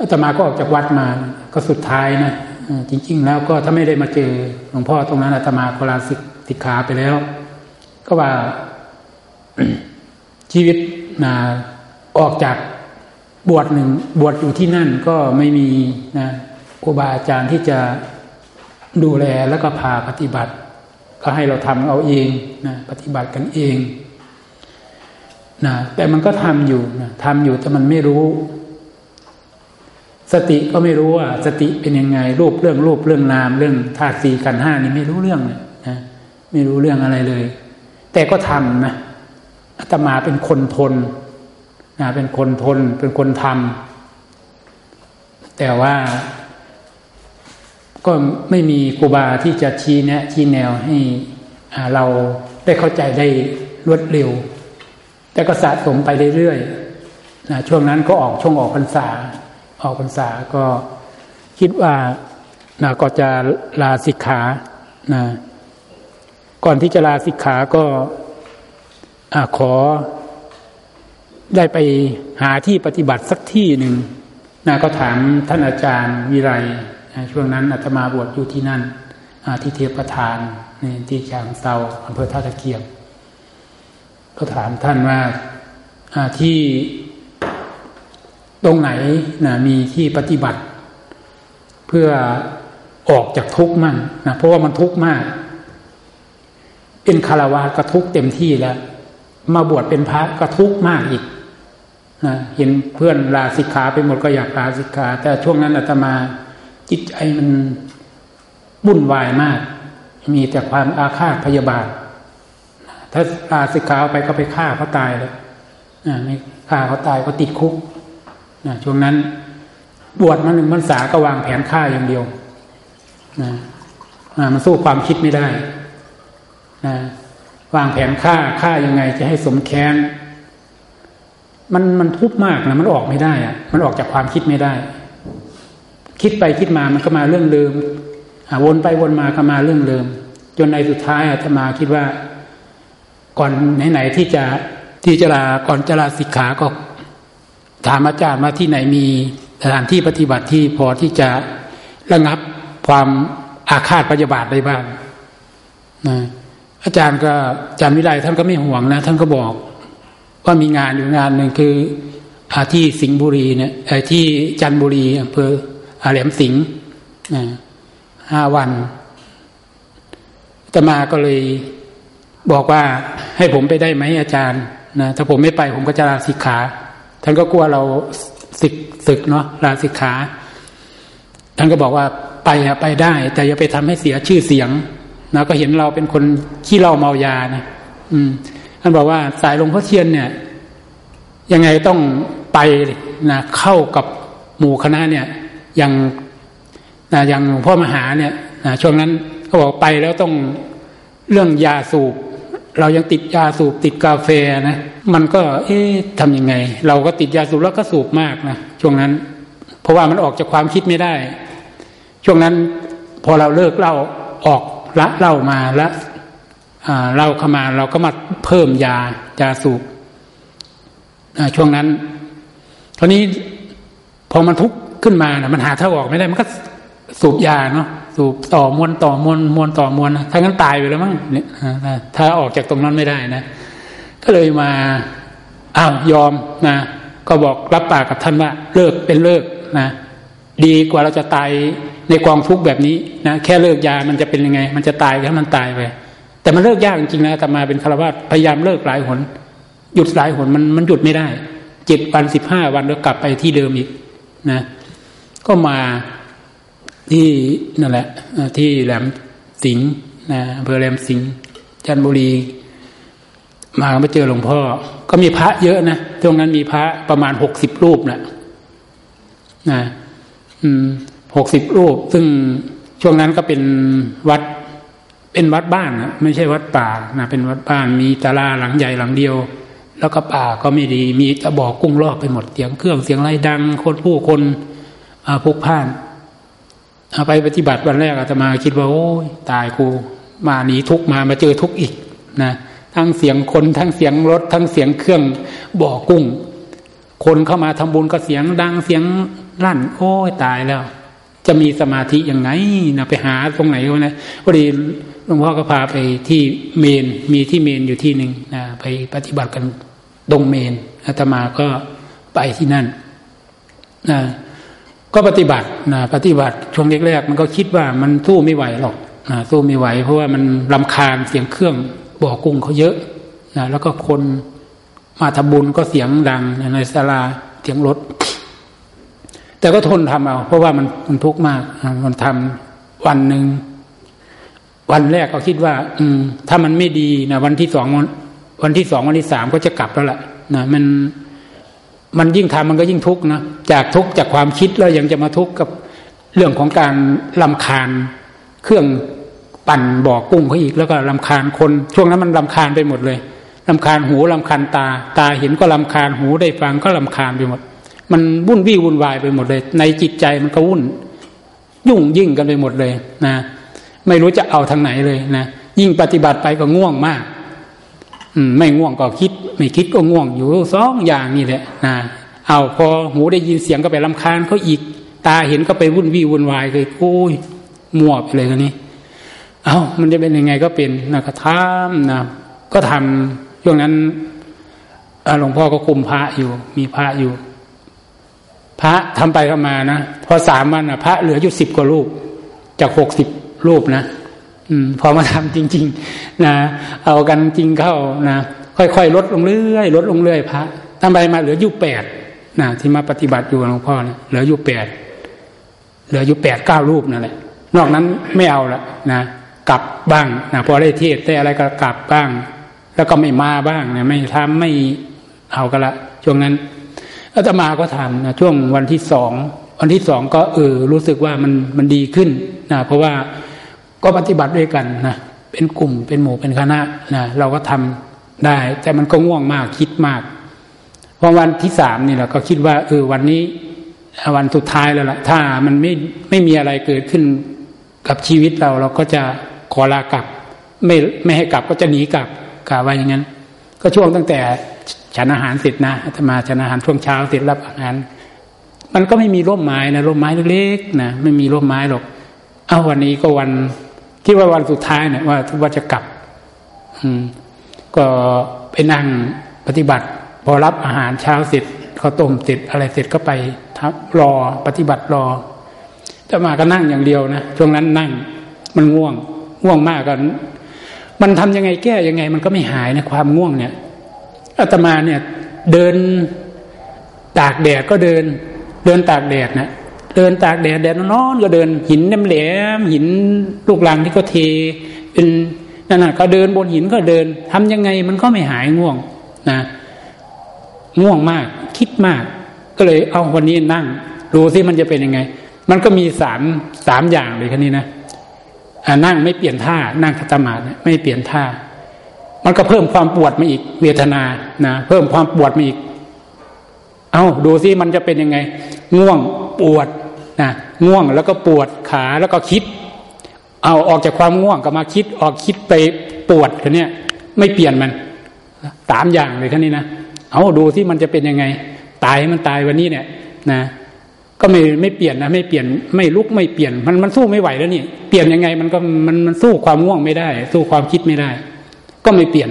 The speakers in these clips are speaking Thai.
อาตมาก็ออกจากวัดมาก็สุดท้ายนะจริง ๆ แล้วก็ถ้าไม่ได้มาเจอหลวงพ่อตรงนั้นอาตมาก็ลาสิกขาไปแล้ว ก็ว่าชีวิตนะออกจากบวชหนึ่งบวชอยู่ที่นั่นก็ไม่มีนะครูบาอาจารย์ที่จะดูแลแล้วก็พาปฏิบัติ ก็ให้เราทำเอาเองนะปฏิบัติกันเองนะแต่มันก็ทำอยู่นะทำอยู่แต่มันไม่รู้ สติก็ไม่รู้ว่าสติเป็นยังไง รูปเรื่องรูปเรื่องนามเรื่องธาตุสี่กันห้านี่ไม่รู้เรื่องเลยนะไม่รู้เรื่องอะไรเลย แต่ก็ทำนะอาตมาเป็นคนทนนะเป็นคนทนเป็นคนทำแต่ว่า ก็ไม่มีครูบาที่จะชี้แนะ ชี้แนวให้เราได้เข้าใจได้รวดเร็ว แต่ก็สะสมไปเรื่อยๆนะช่วงนั้นก็ออกช่วงออกพรรษา ออกพรรษาก็คิดว่านะก็จะลาสิกขานะก่อนที่จะลาสิกขาก็อขอได้ไปหาที่ปฏิบัติสักที่หนึ่งนะก็ถามท่านอาจารย์วิไรช่วงนั้นอาตมาบวชอยู่ที่นั่นที่เทียบประธานที่ชางเซาอำเภอท่าตะเกียบก็ถามท่านว่าที่ ตรงไหนนะมีที่ปฏิบัติ เพื่อออกจากทุกข์มั่งนะเพราะว่ามันทุกข์มาก เป็นคารวะก็ทุกข์เต็มที่แล้ว มาบวชเป็นพระก็ทุกข์มากอีกนะเห็นเพื่อนลาสิกขาไปหมดก็อยากลาสิกขา แต่ช่วงนั้นอาตมาจิตใจมันบุ่นวายมาก มีแต่ความอาฆาตพยาบาท ถ้าลาสิกขาไปก็ไปฆ่าเขาตายเลยไม่ฆ่าเขาตายก็ติดคุก นะช่วงนั้นบวชมาหนึ่งพรรษาก็วางแผนฆ่าอย่างเดียวนะมันสู้ความคิดไม่ได้นะวางแผนฆ่าฆ่ายังไง จะให้สมแค้นมันมันทุกข์มากนะมันออกไม่ได้อะมันออกจากความคิดไม่ได้ คิดไปคิดมามันก็มาเรื่องเดิมวนไปวนมาก็มาเรื่องเดิมจนในสุดท้ายอาตมาคิดว่า ก่อนไหนๆที่จะที่จะลาก่อนจะลาสิกขาก็ ถามอาจารย์มาที่ไหนมีสถานที่ปฏิบัติที่พอที่จะระงับความอาฆาตพยาบาทได้บ้างนะอาจารย์ก็อาจารย์วิไลท่านก็ไม่ห่วงนะ ท่านก็บอกว่ามีงานอยู่งานหนึ่งคืออาที่สิงห์บุรีเนี่ยที่จันบุรีอำเภออาแหลมสิงห์ห้าวันตมาก็เลยบอกว่าให้ผมไปได้ไหมอาจารย์นะถ้าผมไม่ไปผมก็จะลาสิกขา ท่านก็กลัวเราศึกศึกเนาะลาสิกขา ท่านก็บอกว่าไปอะไปได้ แต่อย่าไปทำให้เสียชื่อเสียงนะก็เห็นเราเป็นคนขี้เล่าเมายานะอืม ท่านบอกว่าสายหลวงพ่อเทียนเนี่ย ยังไงต้องไปนะเข้ากับหมู่คณะเนี่ยอย่างนะอย่างหลวงพ่อมหาเนี่ยนะช่วงนั้นเขาบอกไปแล้วต้องเรื่องยาสูบ เรายังติดยาสูบติดกาแฟนะมันก็ เอ๊ะทำยังไง เราก็ติดยาสูบแล้วก็สูบมากนะช่วงนั้น เพราะว่ามันออกจากความคิดไม่ได้ ช่วงนั้นพอเราเลิกเล่าออกละเล่ามาล้วเราเข้ามาเราก็มาเพิ่มยายาสูบช่วงนั้นตอนนี้พอมันทุกข์ขึ้นมานะมันหาทางออกไม่ได้มันก็สูบยาเนาะ สูบต่อมวลต่อมวลมวลต่อมวลถ้างั้นตายไปแล้วมั้งเนี่ยถ้าออกจากตรงนั้นไม่ได้นะ ก็เลยมาอ้าวยอมนะก็บอกรับปากกับท่านว่า เลิกเป็นเลิกนะดีกว่าเราจะตายในกองทุกข์แบบนี้นะแค่เลิกยามันจะเป็นยังไง มันจะตายแค่มันตายไปแต่มันเลิกยากจริงๆนะแต่มาเป็นคารวะพยายามเลิกหลายหน หยุดหลายหนมันมันหยุดไม่ได้เจ็ดวันสิบห้าวันแล้วกลับไปที่เดิมอีกนะ ก็มา ที่นั่นแหละที่แหลมสิงห์นะอำเภอแหลมสิงห์จันทบุรี มาไปเจอหลวงพ่อ ก็มีพระเยอะนะตรงนั้นมีพระประมาณหกสิบรูปนะนะหกสิบรูป ซึ่งช่วงนั้นก็เป็นวัด เป็นวัดบ้านนะไม่ใช่วัดป่านะเป็นวัดบ้านมีตาลาหลังใหญ่หลังเดียว แล้วก็ป่าก็ไม่ดี มีตะบอกกุ้งรอบไปหมดเสียงเครื่องเสียงไรดัง คนผู้คนพุกพ่าน เอาไปปฏิบัติวันแรกอาตมาคิดว่าโอ้ยตายกูมาหนีทุกมามาเจอทุกอีกนะทั้งเสียงคนทั้งเสียงรถ ทั้งเสียงเครื่องบ่อกุ้ง คนเข้ามาทำบุญก็เสียงดังเสียงลั่น โอ้ยตายแล้ว จะมีสมาธิยังไงนะไปหาตรงไหนวะนะพอดีหลวงพ่อก็พาไปที่เมนมีที่เมนอยู่ที่หนึ่งนะไปปฏิบัติกันตรงเมนอาตมาก็ไปที่นั่นนะ ก็ปฏิบัตินะปฏิบัติช่วงแรกๆมันก็คิดว่ามันสู้ไม่ไหวหรอกนะสู้ไม่ไหว เพราะว่ามันลำคาญเสียงเครื่องบ่อกุ้งเขาเยอะนะแล้วก็คนมาทำบุญก็เสียงดังในศาลาเสียงรถ แต่ก็ทนทำเอาเพราะว่ามันมันทุกข์มาก มันทำวันหนึ่งวันแรกก็คิดว่า อืม ถ้ามันไม่ดีนะวันที่สองวันที่สองวันที่สามก็จะกลับแล้วแหละนะมัน มันยิ่งทำมันก็ยิ่งทุกข์นะจากทุกข์จากความคิดแล้วยังจะมาทุกข์กับเรื่องของการลำคาญ เครื่องปั่นบ่อกุ้งเขาอีกแล้วก็ลำคาญคน ช่วงนั้นมันลำคาญไปหมดเลยลำคาญหูลำคาญตา ตาเห็นก็ลำคาญหูได้ฟังก็ลำคาญไปหมด มันวุ่นวี่วุ่นวายไปหมดเลย ในจิตใจมันก็วุ่น ยุ่งยิ่งกันไปหมดเลยนะ ไม่รู้จะเอาทางไหนเลยนะยิ่งปฏิบัติไปก็ง่วงมาก ไม่ง่วงก็คิด ไม่คิดก็ง่วงอยู่สองอย่างนี่แหละนะเอาพอหูได้ยินเสียงก็ไปลำคาญเขาอีก ตาเห็นก็ไปวุ่นวี่วุ่นวายเลยโอ้ยมัวไปเลยกันนี้เอา้ามันจะเป็นยังไงก็เป็นนะก็ทำนะก็ทำช่วงนั้นหลวงพ่อก็คุมพระอยู่ มีพระอยู่ พระทำไปก็มานะพอสามวันนะพระเหลืออยู่สิบกว่ารูป จากหกสิบรูปนะ พอมาทำจริง ๆ นะ เอากันจริงเข้านะ ค่อยๆลดลงเรื่อยลดลงเรื่อยพระทำไปมาเหลืออยู่แปดนะที่มาปฏิบัติอยู่หลวงพ่อเนะเหลืออยู่แปดเหลืออยู่แปดเก้ารูปนั่นแหละนอกนั้นไม่เอาละนะกลับบ้างนะพอได้เทศได้อะไรก็กลับบ้าง แล้วก็ไม่มาบ้างนะไม่ทำไม่เอากันละช่วงนั้นอาตมาก็ทำนะช่วงวันที่สองวันที่สองก็เออรู้สึกว่ามันมันดีขึ้นนะเพราะว่า ก็ปฏิบัติด้วยกันนะเป็นกลุ่มเป็นหมู่เป็นคณะนะเราก็ทำได้ แต่มันก็ง่วงมากคิดมากพอวันที่สามนี่แหละก็คิดว่าเออวันนี้วันสุดท้ายแล้วล่ะ ถ้ามันไม่ไม่มีอะไรเกิดขึ้นกับชีวิตเราเราก็จะขอลากลับ ไม่ไม่ให้กลับก็จะหนีกลับกล่าวไว่าอย่างนั้น ก็ช่วงตั้งแต่ฉันอาหารเสร็จนะอาตมาฉันอาหารช่วงเช้าเสร็จรับอาหาร มันก็ไม่มีร่มไม้นะร่มไม้เล็กๆนะไม่มีร่มไม้หรอก เอาวันนี้ก็วัน ที่ว่าวันสุดท้ายเนี่ยว่าว่าจะกลับ อืม ก็ไปนั่งปฏิบัติ พอรับอาหารเช้าเสร็จเขาต้มเสร็จอะไรเสร็จก็ไปทับรอปฏิบัติรอแต่มาก็นั่งอย่างเดียวนะช่วงนั้นนั่ง มันง่วง ง่วงมากกันมันทำยังไงแก้ยังไง มันก็ไม่หายนะความง่วงเนี่ยอาตมาเนี่ย เดินตากแดดก็เดิน เดินตากแดดนะ เดินตากแดดแดดนอนก็เดินหินน้ำแหลมหินลูกลังที่ก็เทเป็นนั่นน่ะก็เดินบนหินก็เดินทำยังไงมันก็ไม่หายง่วงนะง่วงมาก คิดมาก ก็เลยเอาวันนี้นั่งดูสิมันจะเป็นยังไง มันก็มีสามสามอย่างเลยคันนี้นะนั่งไม่เปลี่ยนท่านั่งคัตมาดไม่เปลี่ยนท่า มันก็เพิ่มความปวดมาอีกเวทนานะเพิ่มความปวดมาอีก เอาดูซิมันจะเป็นยังไง ง่วงปวด นะง่วงแล้วก็ปวดขาแล้วก็คิด เอาออกจากความง่วงก็มาคิดออกคิดไปปวดคันนี้ไม่เปลี่ยนมันสามอย่างเลยคันนี้นะเอาดูที่มันจะเป็นยังไง ตายมันตายวันนี้เนี่ยนะก็ไม่ไม่เปลี่ยนนะไม่เปลี่ยนไม่ลุกไม่เปลี่ยนมันมันสู้ไม่ไหวแล้วนี่เปลี่ยนยังไงมันก็มันมันสู้ความง่วงไม่ได้ สู้ความคิดไม่ได้ ก็ไม่เปลี่ยน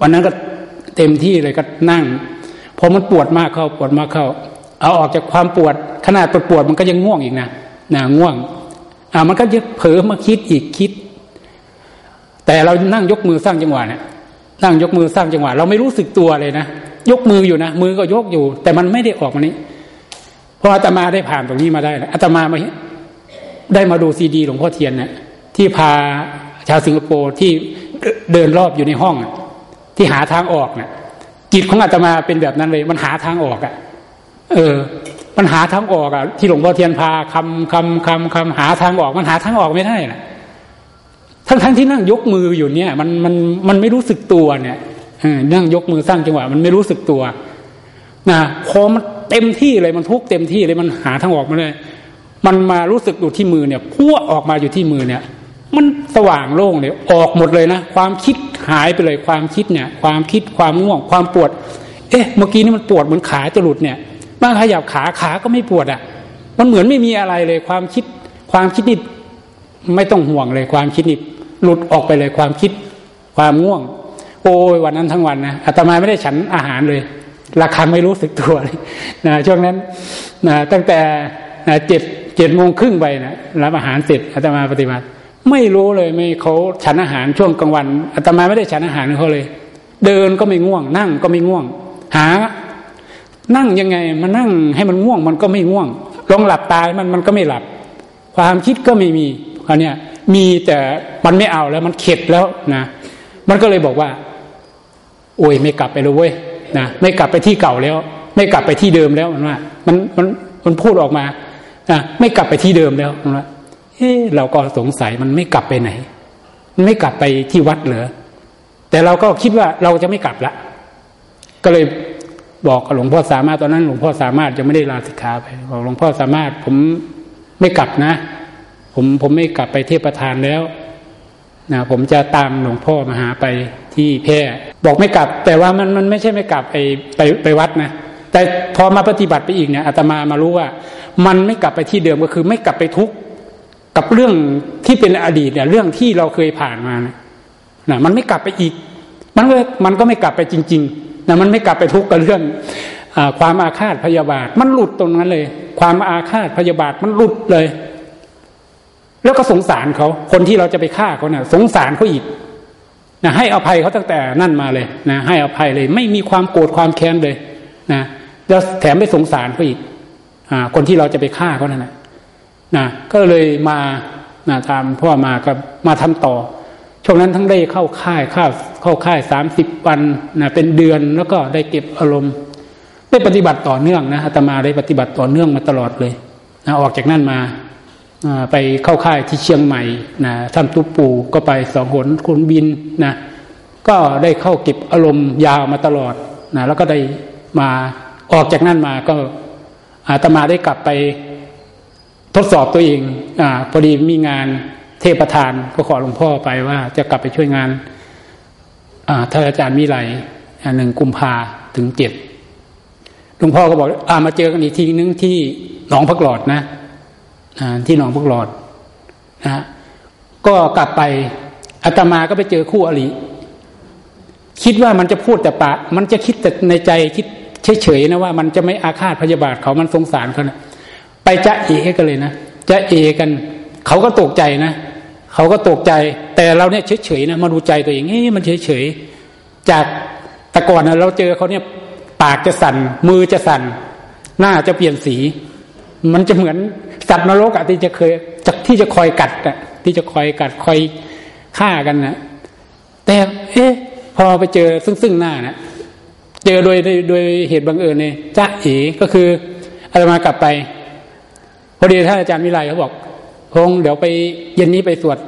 วันนั้นก็เต็มที่เลยก็นั่งพอมันปวดมากเข้าปวดมากเข้า เอาออกจากความปวด ขนาดปวดปวดมันก็ยังง่วงอีกนะนะง่วงอ่ามันก็จะเผลอมาคิดอีกคิด แต่เรานั่งยกมือสร้างจังหวะเนี่ยนั่งยกมือสร้างจังหวะ เราไม่รู้สึกตัวเลยนะยกมืออยู่นะมือก็ยกอยู่ แต่มันไม่ได้ออกมานี้เพราะอาตมาได้ผ่านตรงนี้มาได้นะอาตมามาได้มาดูซีดีหลวงพ่อเทียนเนะี่ยที่พาชาวสิงคโปร์ที่เดินรอบอยู่ในห้อง ที่หาทางออกเนะี่ยจิตของอาตมาเป็นแบบนั้นเลย มันหาทางออกอะ่ะ เออมันหาทางออกอะ่ะที่หลวงพ่อเทียนพาคำคำคำคำหาทางออก มันหาทางออกไม่ได้นะทั้งทั้งที่นั่งยกมืออยู่เนี่ย มันมันมันไม่รู้สึกตัวเนี่ยนั่งยกมือสร้างจังหวะมันไม่รู้สึกตัวนะพอมันเต็มที่เลยมันทุกเต็มที่เลยมันหาทางออกมาเลยมันมารู้สึกอยู่ที่มือเนี่ยพัวออกมาอยู่ที่มือเนี่ย มันสว่างโล่งเลยออกหมดเลยนะความคิดหายไปเลยความคิดเนี่ย ความคิดความง่วงความปวด เอ๊ะ เมื่อกี้นี่มันปวดเหมือนขาจะหลุดเนี่ย มมาขยับขาขาก็ไม่ปวดอะ มันเหมือนไม่มีอะไรเลยความคิด ความคิดนี่ไม่ต้องห่วงเลยความคิดนี่หลุดออกไปเลยความคิด ความง่วง โอ้ยวันนั้นทั้งวันนะอาตมาไม่ได้ฉันอาหารเลยราคาไม่รู้สึกตัวเลยนะช่วงนั้นนะตั้งแต่เจ็ดเจ็ดโมงครึ่งไปนะรับอาหารเสร็จอาตมาปฏิบัติ ไม่รู้เลยไม่เขาฉันอาหารช่วงกลางวันอาตมาไม่ได้ฉันอาหารเขาเลย เดินก็ไม่ง่วง นั่งก็ไม่ง่วง หา นั่งยังไงมานั่งให้มันง่วงมันก็ไม่ง่วงลองหลับตามันมันก็ไม่หลับ ความคิดก็ไม่มีคราวนี้ยมีแต่มันไม่เอาแล้วมันเข็ดแล้วนะ มันก็เลยบอกว่า โอ้ยไม่กลับไปเลยเว้ยนะไม่กลับไปที่เก่าแล้ว ไม่กลับไปที่เดิมแล้วมันว่า มันมันมันพูดออกมานะไม่กลับไปที่เดิมแล้วมันว่าเฮ้เราก็สงสัยมันไม่กลับไปไหน มันไม่กลับไปที่วัดเหรอแต่เราก็คิดว่าเราจะไม่กลับละก็เลย บอกกับหลวงพ่อสามารถตอนนั้นหลวงพ่อสามารถจะไม่ได้ลาสิกขาไปบอกหลวงพ่อสามารถผมไม่กลับนะ ผมผมไม่กลับไปเทพประธานแล้วนะผมจะตามหลวงพ่อมาหาไปที่แพร่บอกไม่กลับ แต่ว่ามันมันไม่ใช่ไม่กลับไปไปไปวัดนะแต่พอมาปฏิบัติไปอีกเนี่ยอาตมามารู้ว่า มันไม่กลับไปที่เดิมก็คือไม่กลับไปทุกข์กับเรื่องที่เป็นอดีตเนี่ยเรื่องที่เราเคยผ่านมานะนะมันไม่กลับไปอีก มันก็มันก็ไม่กลับไปจริง ๆ นะมันไม่กลับไปทุกข์กับเรื่องอความอาฆาตพยาบาท มันหลุดตรงนั้นเลย ความอาฆาตพยาบาทมันหลุดเลย แล้วก็สงสารเขาคนที่เราจะไปฆ่าเขาเนะ่ยสงสารเขาอีกนะให้อภัยเขาตั้งแต่นั่นมาเลยนะให้อภัยเลย ไม่มีความโกรธความแค้นเลยนะแล้วแถมไม่สงสารเขาอีกอ่าคนที่เราจะไปฆ่าเขานั่นแหละนะก็เลยมานะทำพ่อมาก็มาทำต่อ ช่วงนั้นทั้งได้เข้าค่ายเข้าเข้าค่ายสามสิบวันนะเป็นเดือนแล้วก็ได้เก็บอารมณ์ ได้ปฏิบัติต่อเนื่องนะอาตมาได้ปฏิบัติต่อเนื่องมาตลอดเลยนะออกจากนั่นมาไปเข้าค่ายที่เชียงใหม่นะทำตุปูก็ไปสองหนคุณบินนะก็ได้เข้าเก็บอารมณ์ยาวมาตลอดนะแล้วก็ได้มาออกจากนั่นมาก็อาตมาได้กลับไปทดสอบตัวเองอ่าพอดีมีงาน เทพประธานก็ขอหลวงพ่อไปว่า จะกลับไปช่วยงานอาท่านอาจารย์มีไลหนึ่งกุมภาถึงเจ็ดหลวงพ่อก็บอกอามาเจอกันอีกทีนึงที่หนองพักหลอดนะที่หนองพวกหลอดนะก็กลับไปอาตมาก็ไปเจอคู่อริคิดว่ามันจะพูดแต่ปะ มันจะคิดแต่ในใจคิดเฉยๆนะว่ามันจะไม่อาฆาตพยาบาทเขามันสงสารเขานะไปจะเอกันเลยนะจะเอกัน เขาก็ตกใจนะ เขาก็ตกใจ แต่เราเนี่ยเฉยๆนะมาดูใจตัวเองเฮ้ยมันเฉยๆจากแต่ก่อนนะเราเจอเขาเนี่ยปากจะสั่น มือจะสั่น หน้าจะเปลี่ยนสี มันจะเหมือนสัตว์นรกอะที่จะเคยจะที่จะคอยกัดอะที่จะคอยกัดคอยฆ่ากันนะแต่เอ๊ะพอไปเจอซึ่งซึ่งหน้านะเจอโดยโดยเหตุบังเอิญเนี่ยจ้าเอ๋ก็คืออาตมากลับไปพอดีท่านอาจารย์วิไลเขาบอก พงเดี๋ยวไปเย็นนี้ไปสวด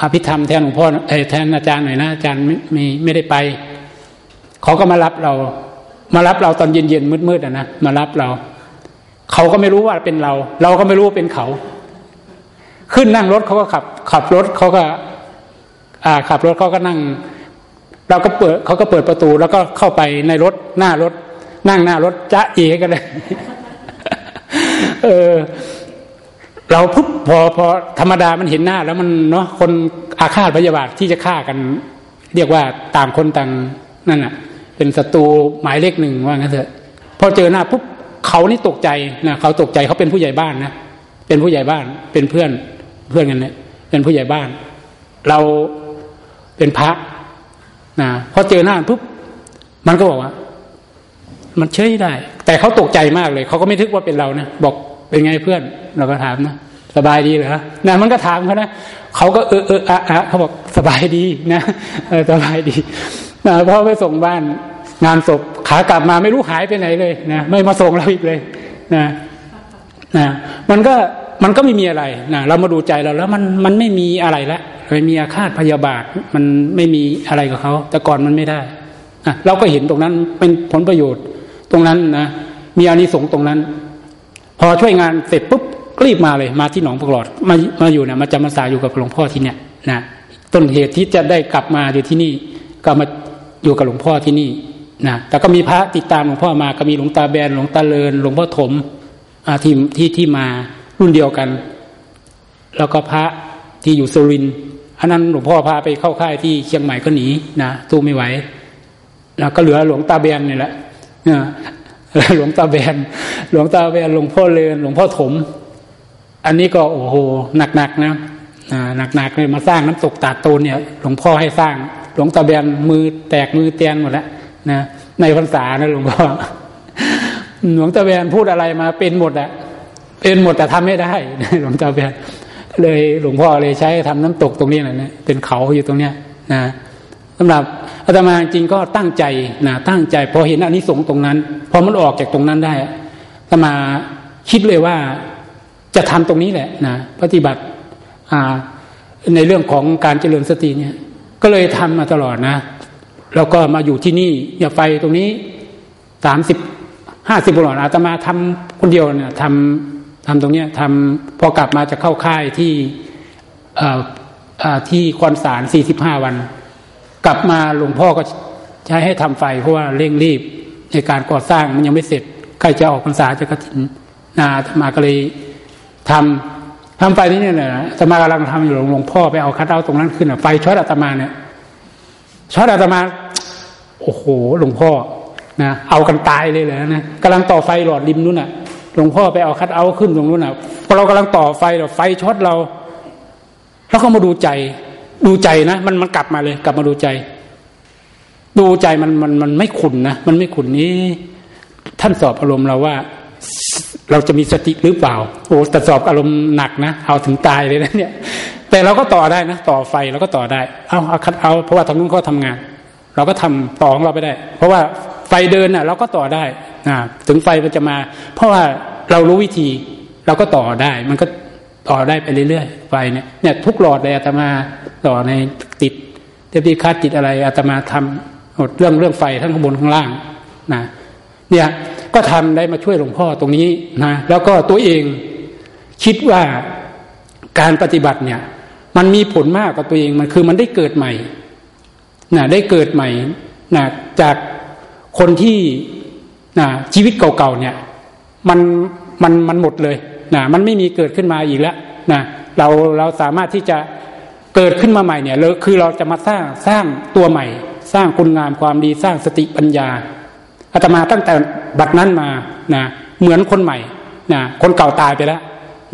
อภิธรรมแทนหลวงพ่อแทนอาจารย์หน่อยนะอาจารย์ไม่ไม่ไม่ได้ไปเขาก็มารับเรา มารับเราตอนเย็นเย็นมืดมืดอะนะมารับเราเขาก็ไม่รู้ว่าเป็นเรา เราก็ไม่รู้ว่าเป็นเขา ขึ้นนั่งรถเขาก็ขับ ขับรถเขาก็ อ่า ขับรถเขาก็นั่ง เราก็เปิดเขาก็เปิดประตู แล้วก็เข้าไปในรถหน้ารถ นั่งหน้ารถจ้าเอกันเลยเออ เราพุบพอพอธรรมดามันเห็นหน้า แล้วมันเนาะคนอาฆาตพยาบาทที่จะฆ่ากัน เรียกว่าต่างคนต่างนั่นอะ เป็นศัตรูหมายเลขหนึ่งว่างั้นเถอะพอเจอหน้าปุ๊บเขานี่ตกใจนะเขาตกใจเขาเป็นผู้ใหญ่บ้านนะเป็นผู้ใหญ่บ้าน เป็นเพื่อนเพื่อนกันเนี่ยเป็นผู้ใหญ่บ้าน เราเป็นพระนะพอเจอหน้าปุ๊บมันก็บอกว่า มันเฉยได้ แต่เขาตกใจมากเลย เขาก็ไม่ทึกว่าเป็นเรานะบอก เป็นไงเพื่อนเราก็ถามนะสบายดีเหรอนะมันก็ถามเขานะเขาก็เออเอออะอะเขาบอกสบายดีนะเออสบายดีนะพอไปส่งบ้านงานศพขากลับมาไม่รู้หายไปไหนเลยนะไม่มาส่งเราอีกเลยนะนะมันก็มันก็ไม่มีอะไรนะเรามาดูใจเราแล้วมันมันไม่มีอะไรละไม่มีอาฆาตพยาบาทมันไม่มีอะไรกับเขาแต่ก่อนมันไม่ได้นะเราก็เห็นตรงนั้นเป็นผลประโยชน์ตรงนั้นนะมีอานิสงส์ตรงนั้น พอช่วยงานเสร็จปุ๊บรีบมาเลยมาที่หนองปลอดมามาอยู่เนี่ยมาจำพรรษาอยู่กับหลวงพ่อที่เนี่ยนะต้นเหตุที่จะได้กลับมาอยู่ที่นี่ ก็มาอยู่กับหลวงพ่อที่นี่นะแต่ก็มีพระติดตามหลวงพ่อมาก็มีหลวงตาแบนหลวงตาเลินหลวงพ่อถมที่ที่ที่มารุ่นเดียวกัน แล้วก็พระที่อยู่สุรินอันนั้นหลวงพ่อพาไปเข้าค่ายที่เชียงใหม่ก็หนีนะตู้ไม่ไหวแล้วก็เหลือหลวงตาแบนนี่แหละ หลวงตาแบนหลวงตาแบนหลวงพ่อเลนหลวงพ่อถม อันนี้ก็โอ้โหหนักๆนะหนักๆเลยมาสร้างน้ำตกตาดโตนเนี่ย หลวงพ่อให้สร้าง หลวงตาแบนมือแตกมือเตียนหมดแล้วนะในพรรษานะหลวงพ่อหลวงตาแบนพูดอะไรมาเป็นหมดอะเป็นหมดแต่ทำไม่ได้หลวงตาแบนเลยหลวงพ่อเลยใช้ทำน้ำตกตรงนี้แหละนะเป็นเขาอยู่ตรงเนี้ยนะ สำหรับอาตมาจริงก็ตั้งใจนะตั้งใจพอเห็นอันนี้สงตรงนั้น พอมันออกจากตรงนั้นได้อาตมาคิดเลยว่าจะทำตรงนี้แหละนะปฏิบัติในเรื่องของการเจริญสติเนี่ย ก็เลยทำมาตลอดนะแล้วก็มาอยู่ที่นี่อย่าไฟตรงนี้สามสิบห้าสิบหลอดอาตมาทำคนเดียวเนี่ยทำทำตรงเนี้ยทำพอกลับมาจะเข้าค่ายที่ที่คอนสารสี่สิบห้าวัน กลับมาหลวงพ่อก็ใช้ให้ทำไฟเพราะว่าเร่งรีบในการก่อสร้างมันยังไม่เสร็จใกล้จะออกพรรษาจะกระถินนาธรรมาก็เลยทำทำไฟนี้เนี่ยนะอาตมากำลังทำอยู่หลวงพ่อไปเอาคัตเอาต์ตรงนั้นขึ้นไฟช็อตอาตมาเนี่ยช็อตอาตมา โอ้โหหลวงพ่อนะเอากันตายเลยเลยนะกำลังต่อไฟหลอดริมนู้นอะหลวงพ่อไปเอาคัตเอาต์ขึ้นตรงนู้นอะพอเรากำลังต่อไฟเราไฟช็อตเราแล้วก็มาดูใจ ดูใจนะมันมันกลับมาเลย กลับมาดูใจ ดูใจมันมันมันไม่ขุนนะมันไม่ขุนนี้ ท่านสอบอารมณ์เราว่า เราจะมีสติหรือเปล่าโอ้แต่สอบอารมณ์หนักนะเอาถึงตายเลยนะเนี่ย แต่เราก็ต่อได้นะต่อไฟเราก็ต่อได้ เอาเอาคัดเอาเพราะว่าทางนู้นเขาทำงาน เราก็ทำต่อของเราไปได้ เพราะว่าไฟเดินน่ะ เราก็ต่อได้นะถึงไฟมันจะมา เพราะว่าเรารู้วิธีเราก็ต่อได้ มันก็ต่อได้ไปเรื่อยๆไฟเนี่ยเนี่ย ทุกหลอดเลยอาตมา ต่อในติดเทปที่คาดจิตอะไรอาตมาทำหมดเรื่องเรื่องไฟทั้งข้างบนข้างล่างนะเนี่ยก็ทำได้มาช่วยหลวงพ่อตรงนี้นะแล้วก็ตัวเองคิดว่าการปฏิบัติเนี่ย มันมีผลมากกับตัวเองมันคือมันได้เกิดใหม่นะได้เกิดใหม่นะจากคนที่นะชีวิตเก่าๆเนี่ย มันมันมันหมดเลยนะมันไม่มีเกิดขึ้นมาอีกแล้วนะเราเราสามารถที่จะ เกิดขึ้นมาใหม่เนี่ยคือเราจะมาสร้างสร้างตัวใหม่ สร้างคุณงามความดีสร้างสติปัญญาอาตมาตั้งแต่บัดนั้นมานะเหมือนคนใหม่นะคนเก่าตายไปแล้ว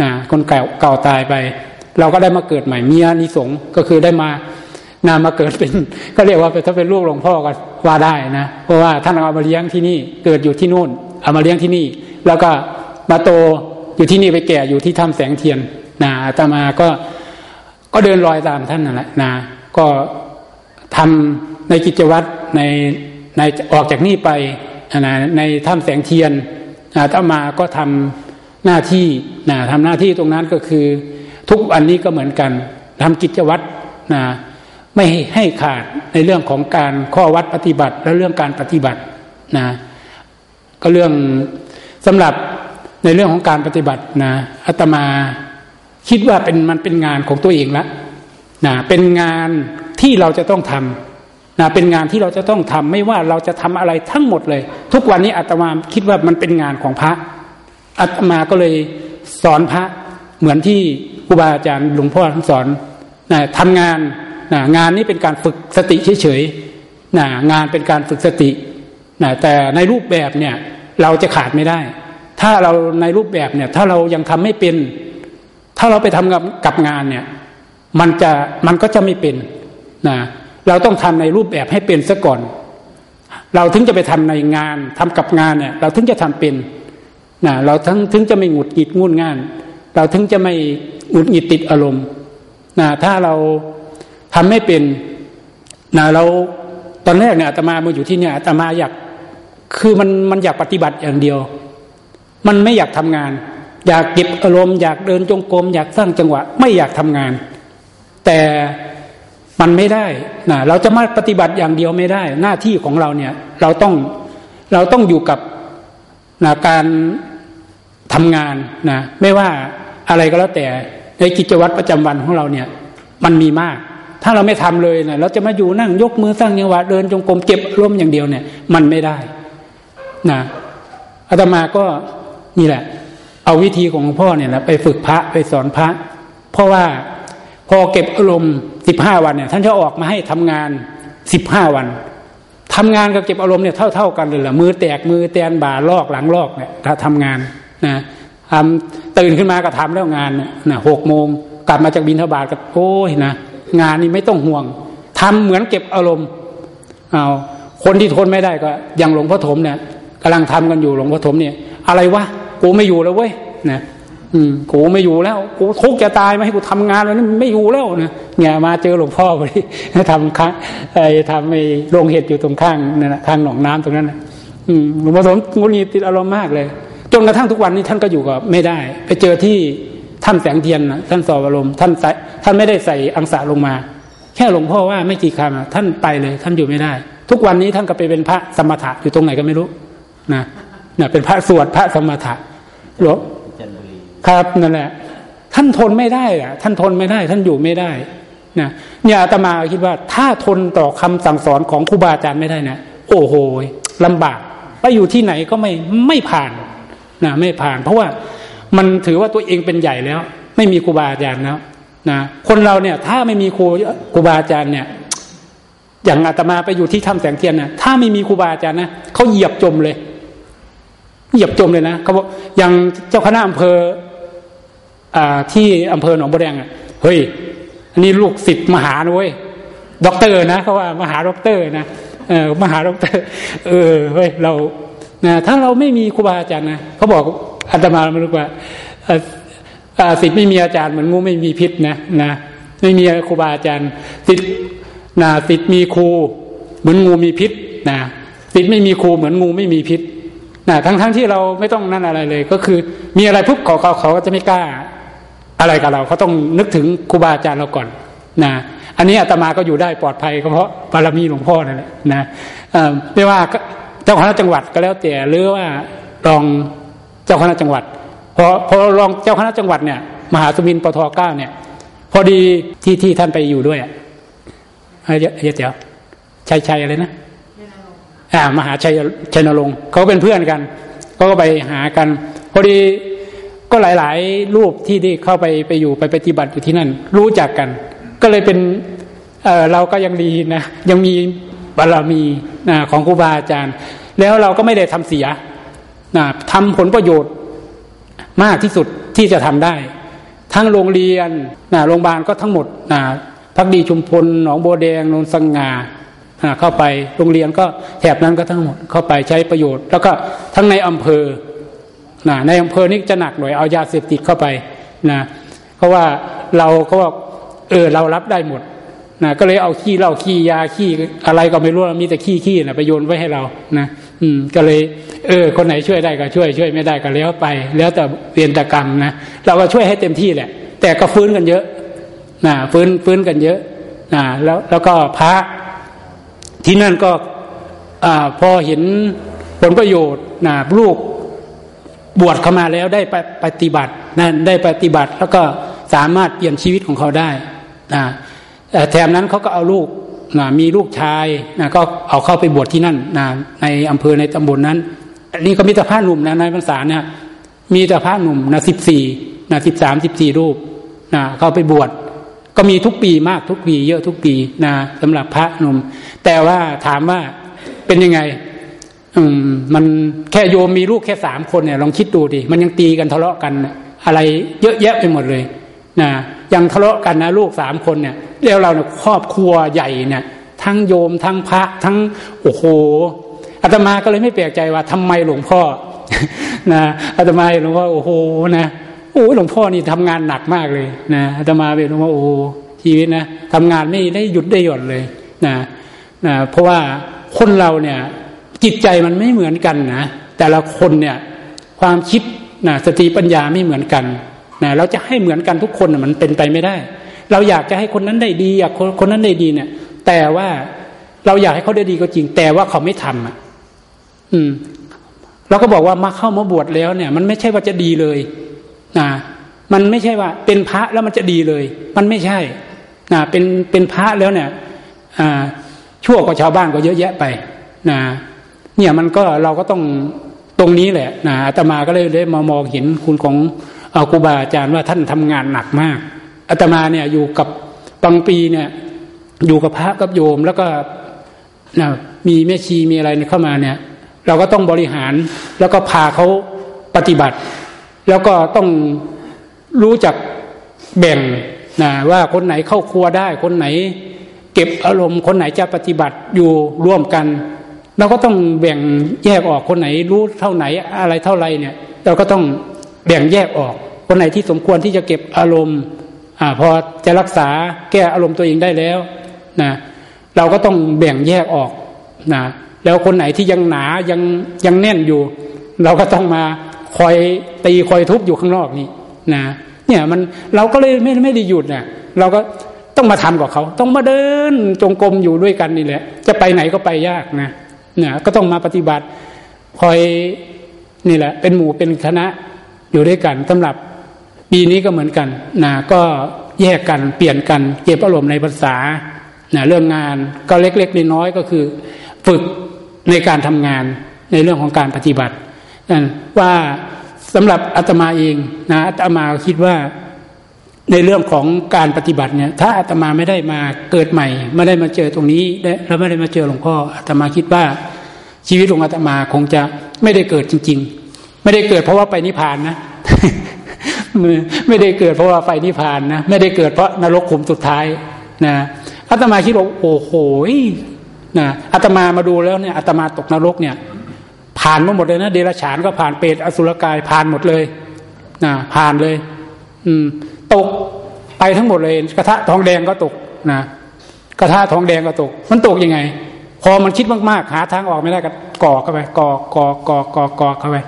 นะคนเก่าเก่าตายไป เราก็ได้มาเกิดใหม่มีอานิสงส์ก็คือได้มานามาเกิดเป็นก็เรียกว่าถ้าเป็นลูกหลวงพ่อก็ว่าได้นะเพราะว่าท่านเอามาเลี้ยงที่นี่เกิดอยู่ที่นู่น เอามาเลี้ยงที่นี่ แล้วก็มาโตอยู่ที่นี่ไปแก่อยู่ที่ถ้ำแสงเทียนนะอาตมาก็ ก็เดินรอยตามท่านนั่นแหละนะก็ทำในกิจวัตรในในออกจากนี่ไปนะในถ้ำแสงเทียนอาตมาก็ทำหน้าที่นะทำหน้าที่ตรงนั้นก็คือ ทุกวันนี้ก็เหมือนกันทำกิจวัตรนะไม่ให้ขาดในเรื่องของการข้อวัดปฏิบัติและเรื่องการปฏิบัตินะก็เรื่องสำหรับในเรื่องของการปฏิบัตินะอาตมา คิดว่าเป็นมันเป็นงานของตัวเองละนะเป็นงานที่เราจะต้องทำนะเป็นงานที่เราจะต้องทำไม่ว่าเราจะทำอะไรทั้งหมดเลย ทุกวันนี้อาตมาคิดว่ามันเป็นงานของพระอาตมาก็เลยสอนพระเหมือนที่ครูบาอาจารย์หลวงพ่อท่านสอนนะทำงานนะงานนี้เป็นการฝึกสติเฉยๆนะงานเป็นการฝึกสตินะแต่ในรูปแบบเนี่ยเราจะขาดไม่ได้ ถ้าเราในรูปแบบเนี่ยถ้าเรายังทำไม่เป็น ถ้าเราไปทำกับกับงานเนี่ยมันจะมันก็จะไม่เป็นนะเราต้องทำในรูปแบบให้เป็นซะก่อน เราถึงจะไปทำในงานทำกับงานเนี่ยเราถึงจะทำเป็นนะเราทั้งถึงจะไม่หงุดหงิดงุนงาน เราถึงจะไม่หงุดหงิดติดอารมณ์นะถ้าเราทำไม่เป็นนะเราตอนแรกเนี่ยอาตมามาอยู่ที่เนี่ยอาตมาอยากคือมันมันอยากปฏิบัติอย่างเดียว มันไม่อยากทำงาน อยากเก็บอารมณ์อยากเดินจงกรมอยากสร้างจังหวะ ไม่อยากทำงาน แต่มันไม่ได้นะเราจะมาปฏิบัติอย่างเดียวไม่ได้ หน้าที่ของเราเนี่ยเราต้องเราต้องอยู่กับนะการทำงานนะไม่ว่าอะไรก็แล้วแต่ในกิจวัตรประจำวันของเราเนี่ย มันมีมาก ถ้าเราไม่ทำเลยนะเราจะมาอยู่นั่งยกมือสร้างยังหวะเดินจงกรมเก็บร่มอย่างเดียวเนี่ย มันไม่ได้นะอาตมาก็นี่แหละ เอาวิธีของหลวงพ่อเนี่ยนะไปฝึกพระไปสอนพระ เพราะว่าพอเก็บอารมณ์สิบห้าวันเนี่ยท่านจะออกมาให้ทำงานสิบห้าวันทำงานกับเก็บอารมณ์เนี่ยเท่าเท่ากันเลยล่ะมือแตกมือแตนบ่าลอกหลังลอกเนี่ยถ้าทำงานนะทำตื่นขึ้นมาก็ทำแล้วงานนะหกโมงกลับมาจากบินทบาทก็โอ้ยนะงานนี้ไม่ต้องห่วงทำเหมือนเก็บอารมณ์เอาคนที่ทนไม่ได้ก็อย่างหลวงพ่อถมเนี่ยกำลังทำกันอยู่หลวงพ่อถมเนี่ย อะไรวะ กูไม่อยู่แล้วเว้ยนะอืมกูไม่อยู่แล้ว กูทุกข์จะตายมาให้กูทำงานแล้วนี่ไม่อยู่แล้วนะเนี่ยมาเจอหลวงพ่อพอดีทำค้าไอ้ทำไอ้โรงเห็ดอยู่ตรงข้างนั่นแหะข้างหนองน้ำตรงนั้นนะอืมหลวงพ่อสมงุนีติดอารมณ์มากเลย จนกระทั่งทุกวันนี้ท่านก็อยู่กับไม่ได้ ไปเจอที่ท่านแสงเทียนนะท่านสอบอารมณ์ท่านใส่ท่านไม่ได้ใส่อังสะลงมา แค่หลวงพ่อว่าไม่กี่คำท่านไปเลย ท่านอยู่ไม่ได้ ทุกวันนี้ท่านก็ไปเป็นพระสมถะอยู่ตรงไหนก็ไม่รู้นะนะเป็นพระสวดพระสมถะ หลวงครับนั่นแหละท่านทนไม่ได้อะท่านทนไม่ได้ ท่านอยู่ไม่ได้นะเนี่ยอาตมาคิดว่าถ้าทนต่อคำสั่งสอนของครูบาอาจารย์ไม่ได้นะโอ้โหลำบากไปอยู่ที่ไหนก็ไม่ไม่ผ่านนะไม่ผ่าน เพราะว่ามันถือว่าตัวเองเป็นใหญ่แล้ว ไม่มีครูบาอาจารย์แล้วนะคนเราเนี่ย ถ้าไม่มีครูครูบาอาจารย์เนี่ย อย่างอาตมาไปอยู่ที่ถ้ำแสงเทียนนะถ้าไม่มีครูบาอาจารย์นะเขาเหยียบจมเลย เหยียบจมเลยนะเขาบอกอย่างเจ้าคณะอำเภออ่าที่อำเภอหนองบัวแดงอะเฮ้ยอันนี้ลูกศิษย์มหาเว้ยด็อกเตอร์นะเขาว่ามหาด็อกเตอร์นะเออมหาด็อกเตอร์ เออเฮ้ยเรานะถ้าเราไม่มีครูบาอาจารย์นะเขาบอกอาตมาไม่รู้ว่าศิษย์ไม่มีอาจารย์เหมือนงูไม่มีพิษนะนะไม่มีครูบาอาจารย์ศิษย์นะศิษย์มีครูเหมือนงูมีพิษนะศิษย์ไม่มีครูเหมือนงูไม่มีพิษ นะทั้งทั้งที่เราไม่ต้องนั่นอะไรเลย ก็คือ มีอะไรปุ๊บเขาเขาเขาก็จะไม่กล้า อะไรกับเราเขาต้องนึกถึงครูบาอาจารย์เราก่อนนะอันนี้อาตมาก็อยู่ได้ปลอดภัยก็เพราะบารมีหลวงพ่อนั่นแหละนะไม่ว่าเจ้าคณะจังหวัดก็แล้วแต่หรือว่ารองเจ้าคณะจังหวัดพอพอรองเจ้าคณะจังหวัดเนี่ยมหาสมินปทเก้าเนี่ย พอดีที่ที่ท่านไปอยู่ด้วยอะเยอะเยอชัยชัยอะไรนะ อ่ามหาชัยชัยนรงค์เขาเป็นเพื่อนกันเขาก็ไปหากันพอดีก็หลาย ๆ รูปที่ที่เข้าไปไปอยู่ไปปฏิบัติอยู่ที่นั่น รู้จักกัน ก็เลยเป็นเเราก็ยังดีนะยังมีบารมีนะของครูบาอาจารย์ แล้วเราก็ไม่ได้ทำเสียนะทำผลประโยชน์มากที่สุดที่จะทำได้ ทั้งโรงเรียนนะโรงพยาบาลก็ทั้งหมดนะพักดีชุมพลหนองโบแดงนนสังงา เข้าไปโรงเรียนก็แถบนั้นก็ทั้งหมดเข้าไปใช้ประโยชน์ แล้วก็ทั้งในอำเภอนะในอำเภอนี่จะหนักหน่อยเอายาเสพติดเข้าไปนะเพราะว่าเราก็ว่าเออเรารับได้หมดนะก็เลยเอาขี้เหล้าขี้ยาขี้อะไรก็ไม่รู้มีแต่ขี้ขี้นะไปโยนไว้ให้เรานะอืมก็เลยเออคนไหนช่วยได้ก็ช่วยช่วยไม่ได้ก็แล้วไป แล้วแต่เรียนตกรรมนะเราก็ช่วยให้เต็มที่แหละ แต่ก็ฟื้นกันเยอะนะฟื้นฟื้นกันเยอะนะแล้วแล้วก็พระ ที่นั่นก็อพอเห็นผลประโยชน์นะลูกบวชเข้ามาแล้วได้ไปปฏิบัตินั่นได้ปฏิบัติแล้วก็สามารถเปลี่ยนชีวิตของเขาได้นะแถมนั้นเขาก็เอาลูกนะมีลูกชายนะก็เอาเข้าไปบวชที่นั่นนะในอำเภอในตำบลนนั้น อันนี้ก็มีแต่พระหนุ่มนะในพรรษาเนี่ยมีแต่พระหนุ่มนะสิบสี่นะสิบสามสิบสี่รูปนะเข้าไปบวช ก็มีทุกปีมากทุกปีเยอะทุกปีนะสำหรับพระนุ่มแต่ว่าถามว่าเป็นยังไง อืม มันแค่โยมมีลูกแค่สามคนเนี่ย ลองคิดดูดิมันยังตีกันทะเลาะกัน อะไรเยอะแยะไปหมดเลยนะยังทะเลาะกันนะลูกสามคนเนี่ยแล้วเราเนี่ยครอบครัวใหญ่เนี่ย ทั้งโยมทั้งพระทั้งโอ้โหอาตมาก็เลยไม่แปลกใจว่าทำไมหลวงพ่อนะอาตมาหลวงพ่อโอ้โหนะ โอ้หลวงพ่อนี่ทำงานหนักมากเลยนะอาตมาเป็นหลวงพ่อโอ้ชีวิตนะทำงานไม่ได้หยุดได้หย่อนเลยนะนะเพราะว่าคนเราเนี่ยจิตใจมันไม่เหมือนกันนะแต่ละคนเนี่ยความคิดนะสติปัญญาไม่เหมือนกันนะเราจะให้เหมือนกันทุกคนมันเป็นไปไม่ได้ เราอยากจะให้คนนั้นได้ดีอยากคนนั้นได้ดีเนี่ย แต่ว่าเราอยากให้เขาได้ดีก็จริง แต่ว่าเขาไม่ทำอะ อืมเราก็บอกว่ามาเข้ามาบวชแล้วเนี่ย มันไม่ใช่ว่าจะดีเลย นะมันไม่ใช่ว่าเป็นพระแล้วมันจะดีเลย มันไม่ใช่นะเป็นเป็นพระแล้วเนี่ยอ่าชั่วกว่าชาวบ้านก็เยอะแยะไปนะเนี่ยมันก็เราก็ต้องตรงนี้แหละนะอาตมาก็เลยได้มามองเห็นคุณของครูบาอาจารย์ว่าท่านทำงานหนักมากอาตมาเนี่ยอยู่กับบางปีเนี่ย อยู่กับพระกับโยมแล้วก็นะมีแม่ชีมีอะไรเข้ามาเนี่ย เราก็ต้องบริหารแล้วก็พาเขาปฏิบัติ แล้วก็ต้องรู้จักแบ่งนะว่าคนไหนเข้าครัวได้ คนไหน เก็บอารมณ์ คนไหนจะปฏิบัติอยู่ร่วมกันเราก็ต้องแบ่งแยกออกคนไหนรู้เท่าไหนอะไรเท่าไรเนี่ย เราก็ต้องแบ่งแยกออก คนไหนที่สมควรที่จะเก็บอารมณ์อ่าพอจะรักษาแก้อารมณ์ตัวเองได้แล้วนะเราก็ต้องแบ่งแยกออกนะแล้วคนไหนที่ยังหนายังยังแน่นอยู่ เราก็ต้องมา คอยตีคอยทุบอยู่ข้างนอกนี่นะเนี่ยมันเราก็เลยไม่ไม่ได้หยุดนะเราก็ต้องมาทำกับเขา ต้องมาเดินจงกรมอยู่ด้วยกันนี่แหละ จะไปไหนก็ไปยากนะเนี่ยก็ต้องมาปฏิบัติคอยนี่แหละ เป็นหมู่เป็นคณะอยู่ด้วยกันสำหรับปีนี้ก็เหมือนกันนะก็แยกกันเปลี่ยนกัน เก็บอารมณ์ในภาษานะเรื่องงานก็เล็กๆน้อยๆก็คือ ฝึกในการทำงานในเรื่องของการปฏิบัติ ว่าสำหรับอาตมาเองนะอาตมาคิดว่าในเรื่องของการปฏิบัติเนี่ย ถ้าอาตมาไม่ได้มาเกิดใหม่ไม่ได้มาเจอตรงนี้แล้วไม่ได้มาเจอหลวงพ่ออาตมาคิดว่า ชีวิตของอาตมาคงจะไม่ได้เกิดจริง ๆ ไม่ได้เกิดเพราะว่าไปนิพพานนะไม่ได้เกิดเพราะว่าไฟนิพพานนะไม่ได้เกิดเพราะนรกขุมสุดท้ายนะอาตมาคิดว่าโอ้โหนะอาตมามาดูแล้วเนี่ยอาตมาตกนรกเนี่ย ผ่านมาหมดเลยนะ เดรัจฉานก็ผ่านเปรตอสุรกายผ่านหมดเลยนะผ่านเลย อืม ตกไปทั้งหมดเลย กระทะทองแดงก็ตกนะกระทะทองแดงก็ตก มันตกยังไง พอมันคิดมากๆ หาทางออกไม่ได้ก็ก่อเข้าไปก่อก่อก่อก่อก่อเข้าไป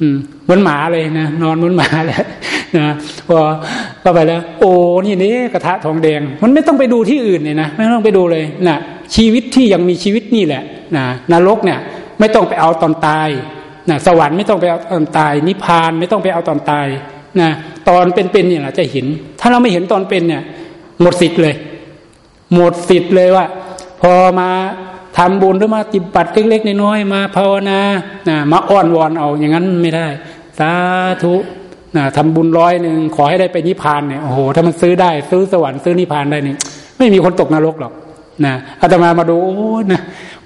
อืมเหมือนหมาเลยนะนอนเหมือนหมาเลยนะพอเข้าไปแล้ว โอ้นี่นี่กระทะทองแดง มันไม่ต้องไปดูที่อื่นเลยนะไม่ต้องไปดูเลยนะชีวิตที่ยังมีชีวิตนี่แหละนะนรกเนี่ย ไม่ต้องไปเอาตอนตายนะสวรรค์ไม่ต้องไปเอาตอนตาย นิพพานไม่ต้องไปเอาตอนตายนะตอนเป็นๆเนี่ยเราจะเห็น ถ้าเราไม่เห็นตอนเป็นเนี่ย หมดสิทธิ์เลย หมดสิทธิ์เลยว่า พอมาทำบุญหรือมาติบัติเล็กๆน้อยๆมาภาวนานะมาอ้อนวอนเอาอย่างนั้นไม่ได้ สาธุนะทำบุญร้อยหนึ่งขอให้ได้ไปนิพพานเนี่ยโอ้โหถ้ามันซื้อได้ ซื้อสวรรค์ซื้อนิพพานได้นี่ไม่มีคนตกนรกหรอกนะอาตมามาดูโอ้นะ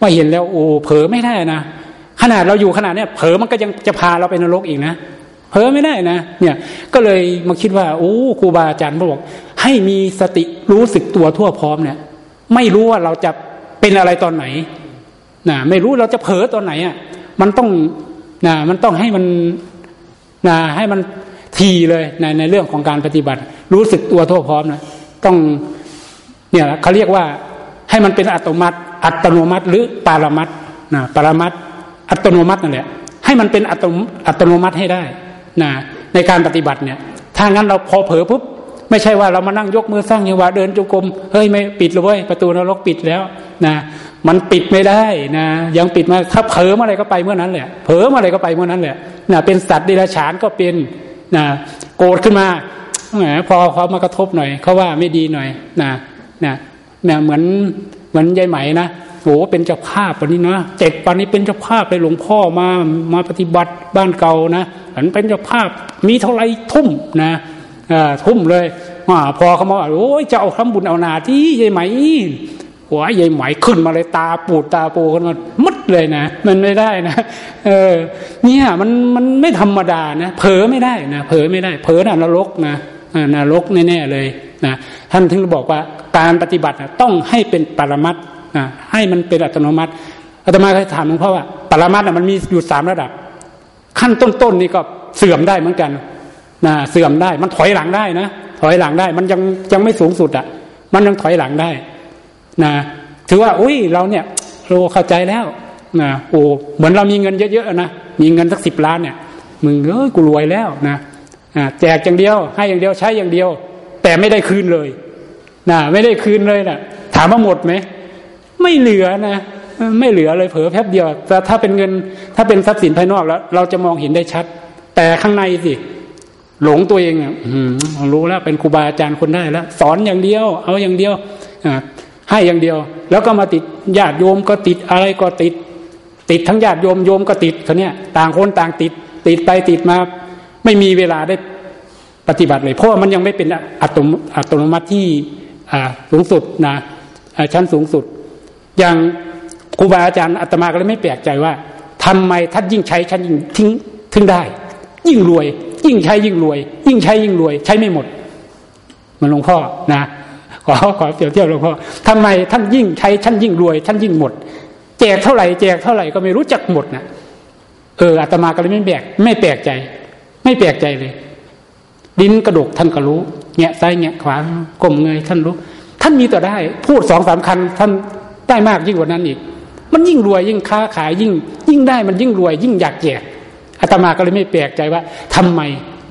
ว่าเห็นแล้วโอ้เผลอไม่ได้นะขนาดเราอยู่ขนาดเนี้ยเผลอมันก็ยังจะพาเราไปนรกอีกนะเพ้อไม่ได้นะเนี่ยก็เลยมาคิดว่าโอ้ครูบาอาจารย์บอก ให้มีสติรู้สึกตัวทั่วพร้อมเนี่ย ไม่รู้ว่าเราจะเป็นอะไรตอนไหนนะไม่รู้เราจะเผลอตอนไหนอะมันต้องนะมันต้องให้มันนะให้มันทีเลยในในเรื่องของการปฏิบัติ รู้สึกตัวทั่วพร้อมนะต้องเนี่ยเขาเรียกว่าให้มันเป็นอัตโนมัติ อัตโนมัติหรือปารมัตนะปารมัตอัตโนมัตินั่นแหละให้มันเป็นอัตโนมัติให้ได้นะในการปฏิบัติเนี่ยถ้างั้นเราพอเผลอปุ๊บไม่ใช่ว่าเรามานั่งยกมือสร้างยังว่าเดินจงกรมเฮ้ยไม่ปิดเลยเว้ยประตูนรกปิดแล้วนะมันปิดไม่ได้นะยังปิดมาถ้าเผลอเมื่อไรก็ไปเมื่อนั้นแหละเผลอเมื่อไรก็ไปเมื่อนั้นแหละนะเป็นสัตว์ดิรัจฉานก็เป็นนะโกรธขึ้นมาแหมพอเขามากระทบหน่อยเขาว่าไม่ดีหน่อยนะนะเนี่ยเหมือน มือนยายไหมนะโอ้เป็นเจ้าภาพวันนี้นะเจ็ดวันนี้เป็นเจ้าภาพไปหลวงพ่อมามาปฏิบัติบ้านเก่านะอันเป็นเจ้าภาพมีเท่าไรทุ่มนะทุ่มเลยพอเขาบอกโอ้ยจะเอาทำบุญเอานาที่ยายไหมหัวยายไหมขึ้นมาเลยตาปูดตาปูขึ้นมามัดเลยนะมันไม่ได้นะเออเนี่ยมันมันไม่ธรรมดานะเผลอไม่ได้นะเผลอไม่ได้เผลอน่ะนรกนะนรกแน่ๆเลยนะท่านถึงบอกว่า การปฏิบัติต้องให้เป็นปรมัตนะให้มันเป็นอัตโนมัติอาตมาเคยถามหลวงพ่อว่าปรมัตนะมันมีอยู่สามระดับ ขั้นต้นๆนี่ก็เสื่อมได้เหมือนกันนะเสื่อมได้มันถอยหลังได้นะถอยหลังได้ มันยังยังไม่สูงสุดอะ มันยังถอยหลังได้นะถือว่าอุ้ยเราเนี่ยเราเข้าใจแล้วนะโอ้เหมือนเรามีเงินเยอะๆนะมีเงินสักสิบล้านเนี่ยมึงเอ้ยกูรวยแล้วนะแจกอย่างเดียว ให้อย่างเดียวใช้อย่างเดียว แต่ไม่ได้คืนเลย นะไม่ได้คืนเลยนะถามว่าหมดไหมไม่เหลือนะไม่เหลือเลยเผลอแป๊บเดียวแต่ถ้าเป็นเงินถ้าเป็นทรัพย์สินภายนอกแล้ว เราจะมองเห็นได้ชัด แต่ข้างในสิหลงตัวเองอะรู้แล้วเป็นครูบาอาจารย์คนได้แล้ว สอนอย่างเดียว เอาอย่างเดียวอ่าให้อย่างเดียว แล้วก็มาติดญาติโยมก็ติดอะไรก็ติด ติดทั้งญาติโยมโยมก็ติดเขาเนี้ยต่างคนต่างติด ติดไปติดมา ไม่มีเวลาได้ปฏิบัติเลย เพราะว่ามันยังไม่เป็นอัตอัตโนมัติที่ สูงสุดนะชั้นสูงสุด อย่างครูบาอาจารย์อาตมาก็เลยไม่แปลกใจว่าทำไมท่านยิ่งใช้ฉันยิ่งทิ้งถึงได้ ยิ่งรวย ยิ่งใช้ยิ่งรวย ยิ่งใช้ยิ่งรวย ใช้ไม่หมด มันหลวงพ่อนะขอขอเปรียบเทียบหลวงพ่อทำไมท่านยิ่งใช้ท่านยิ่งรวยท่านยิ่งหมด แจกเท่าไหร่แจกเท่าไหร่ก็ไม่รู้จักหมดนะเอออาตมาก็เลยไม่แบกไม่แปลกใจ ไม่แปลกใจเลย ดินกระดกท่านก็รู้ เงี้ยซ้ายเงี้ยขวากลมเงยท่านรู้ ท่านมีต่อได้ พูดสองสามคันท่านได้มากยิ่งกว่านั้นอีก มันยิ่งรวยยิ่งค้าขายยิ่ง ยิ่งได้มันยิ่งรวย ยิ่งอยากแจกอาตมาก็เลยไม่แปลกใจว่าทำไม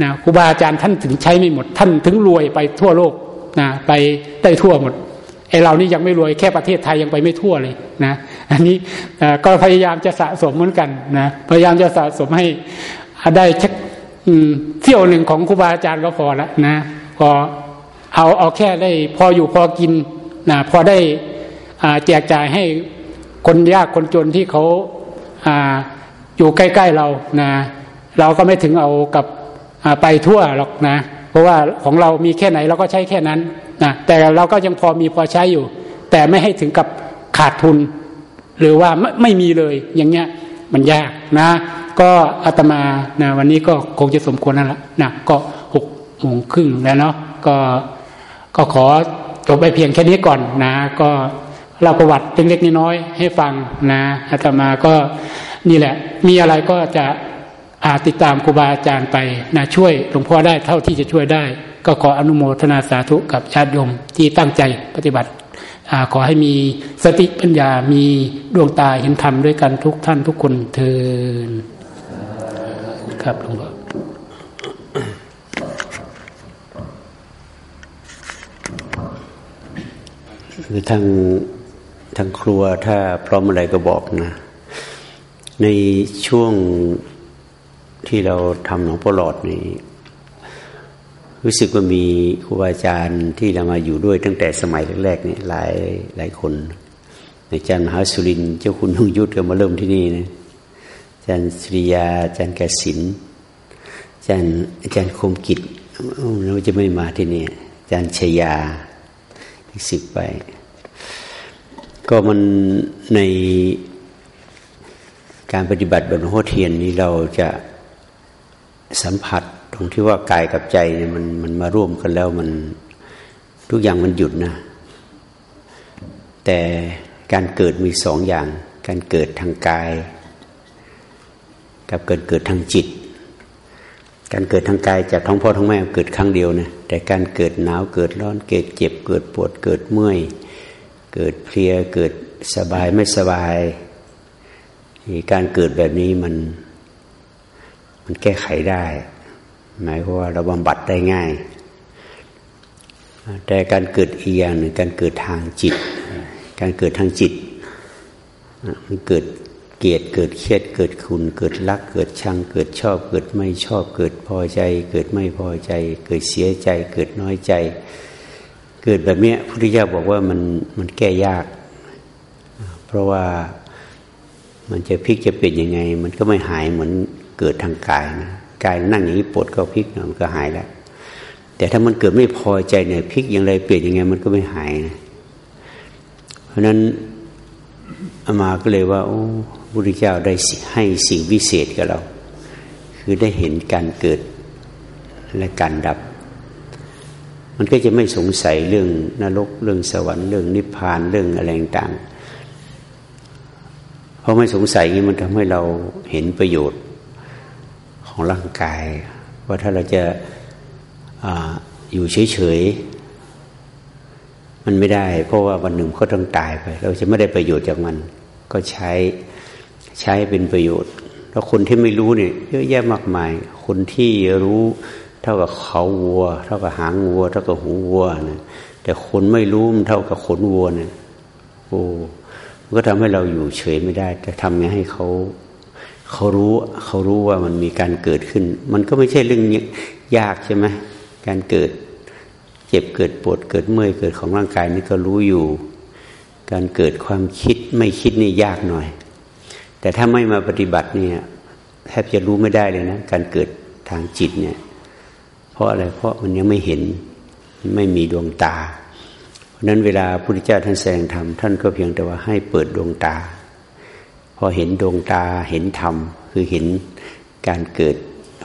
นะครูบาอาจารย์ท่านถึงใช้ไม่หมด ท่านถึงรวยไปทั่วโลกนะไปได้ทั่วหมดไอเรานี่ยังไม่รวยแค่ประเทศไทยยังไปไม่ทั่วเลยนะอันนี้ก็พยายามจะสะสมเหมือนกันนะพยายามจะสะสมให้ได้เที่ยวหนึ่งของครูบาอาจารย์ก็พอละนะ พอเอาเอาแค่ได้พออยู่พอกินนะพอได้แจกจ่ายให้คนยากคนจนที่เขาอยู่ใกล้ ๆเรานะเราก็ไม่ถึงเอากับไปทั่วหรอกนะ เพราะว่าของเรามีแค่ไหนเราก็ใช้แค่นั้นนะแต่เราก็ยังพอมีพอใช้อยู่ แต่ไม่ให้ถึงกับขาดทุน หรือว่าไม่ไม่มีเลยอย่างเงี้ยมันยากนะ ก็อาตมานะวันนี้ก็คงจะสมควรนั่นแหละนะก็ โมงครึ่งแล้วเนาะก็ก็ขอจบไปเพียงแค่นี้ก่อนนะ ก็เล่าประวัติเป็นเล็กน้อยให้ฟังนะอาตมาก็นี่แหละ มีอะไรก็จะอาติดตามครูบาอาจารย์ไปนะช่วยหลวงพ่อได้เท่าที่จะช่วยได้ ก็ขออนุโมทนาสาธุกับชาติโยมที่ตั้งใจปฏิบัติอขอให้มีสติปัญญามีดวงตาเห็นธรรมด้วยกันทุกท่านทุกคนเทินครับหลวงพ่อ คือทางทางครัวถ้าพร้อมอะไรก็บอกนะ ในช่วงที่เราทำหลวงพ่อหลอดนี่รู้สึกว่ามีครูบาอาจารย์ที่เรามาอยู่ด้วยตั้งแต่สมัยแรกๆนี่หลายหลายคนอาจารย์มหาสุรินเจ้าคุณนุ่งยุทธก็มาเริ่มที่นี่นะอาจารย์สุริยาอาจารย์กสินอาจารย์อาจารย์คมกิจเราจะไม่มาที่นี่อาจารย์ชยาอีกสิบไป ก็มันในการปฏิบัติบนหัวเทียนนี้เราจะสัมผัสตรงที่ว่ากายกับใจเนี่ยมันมันมาร่วมกันแล้วมันทุกอย่างมันหยุดนะ แต่การเกิดมีสองอย่าง การเกิดทางกาย กับเกิดเกิดทางจิต การเกิดทางกายจากท้องพ่อท้องแม่เกิดครั้งเดียวนะแต่การเกิดหนาวเกิดร้อนเกิดเจ็บเกิดปวดเกิดเมื่อย เกิดเพลียเกิดสบายไม่สบาย การเกิดแบบนี้มันมันแก้ไขได้ หมายความว่าเราบำบัดได้ง่าย แต่การเกิดอีกอย่างหนึ่งการเกิดทางจิต การเกิดทางจิต มันเกิดเกลียดเกิดเครียดเกิดคุณ เกิดรักเกิดชัง เกิดชอบ เกิดไม่ชอบ เกิดพอใจ เกิดไม่พอใจ เกิดเสียใจ เกิดน้อยใจ เกิดแบบนี้พุทธิยถาบอกว่ามันมันแก้ยาก เพราะว่ามันจะพลิกจะเป็นยังไง มันก็ไม่หายเหมือนเกิดทางกายนะกายนั่งอย่างนี้ปวดก็พลิกมันก็หายแล้ว แต่ถ้ามันเกิดไม่พอใจเนี่ยพลิกอย่างไรเปลี่ยนยังไง มันก็ไม่หายนะเพราะนั้นอามาก็เลยว่า โอ้บุริเจ้าได้ให้สิ่งวิเศษกับเรา คือได้เห็นการเกิดและการดับ มันก็จะไม่สงสัยเรื่องนรกเรื่องสวรรค์เรื่องนิพพานเรื่องอะไรต่างเพราะไม่สงสัยนี้มันทำให้เราเห็นประโยชน์ของร่างกาย ว่าถ้าเราจะออยู่เฉยๆมันไม่ได้ เพราะว่าวันหนึ่งเขาต้องตายไป เราจะไม่ได้ประโยชน์จากมัน ก็ใช้ใช้เป็นประโยชน์ แล้วคนที่ไม่รู้เนี่ยเยอะแยะมากมาย คนที่รู้ เท่ากับเขาวัว เท่ากับหางวัว เท่ากับหูวัวนะแต่คนไม่รู้มันเท่ากับขนวัวเนี่ยโอ้ก็ทำให้เราอยู่เฉยไม่ได้แต่ทำไงให้เขาเขารู้เขารู้ว่ามันมีการเกิดขึ้น มันก็ไม่ใช่เรื่องยากใช่ไหมการเกิดเจ็บเกิดปวดเกิดเมื่อยเกิดของร่างกายนี่ก็รู้อยู่ การเกิดความคิดไม่คิดนี่ยากหน่อย แต่ถ้าไม่มาปฏิบัติเนี่ยแทบจะรู้ไม่ได้เลยนะ การเกิดทางจิตเนี่ย เพราะอะไรเพราะมันยังไม่เห็นไม่มีดวงตา เพราะนั้นเวลาพระพุทธเจ้าท่านแสดงธรรมท่านก็เพียงแต่ว่าให้เปิดดวงตา พอเห็นดวงตาเห็นธรรม คือเห็นการเกิด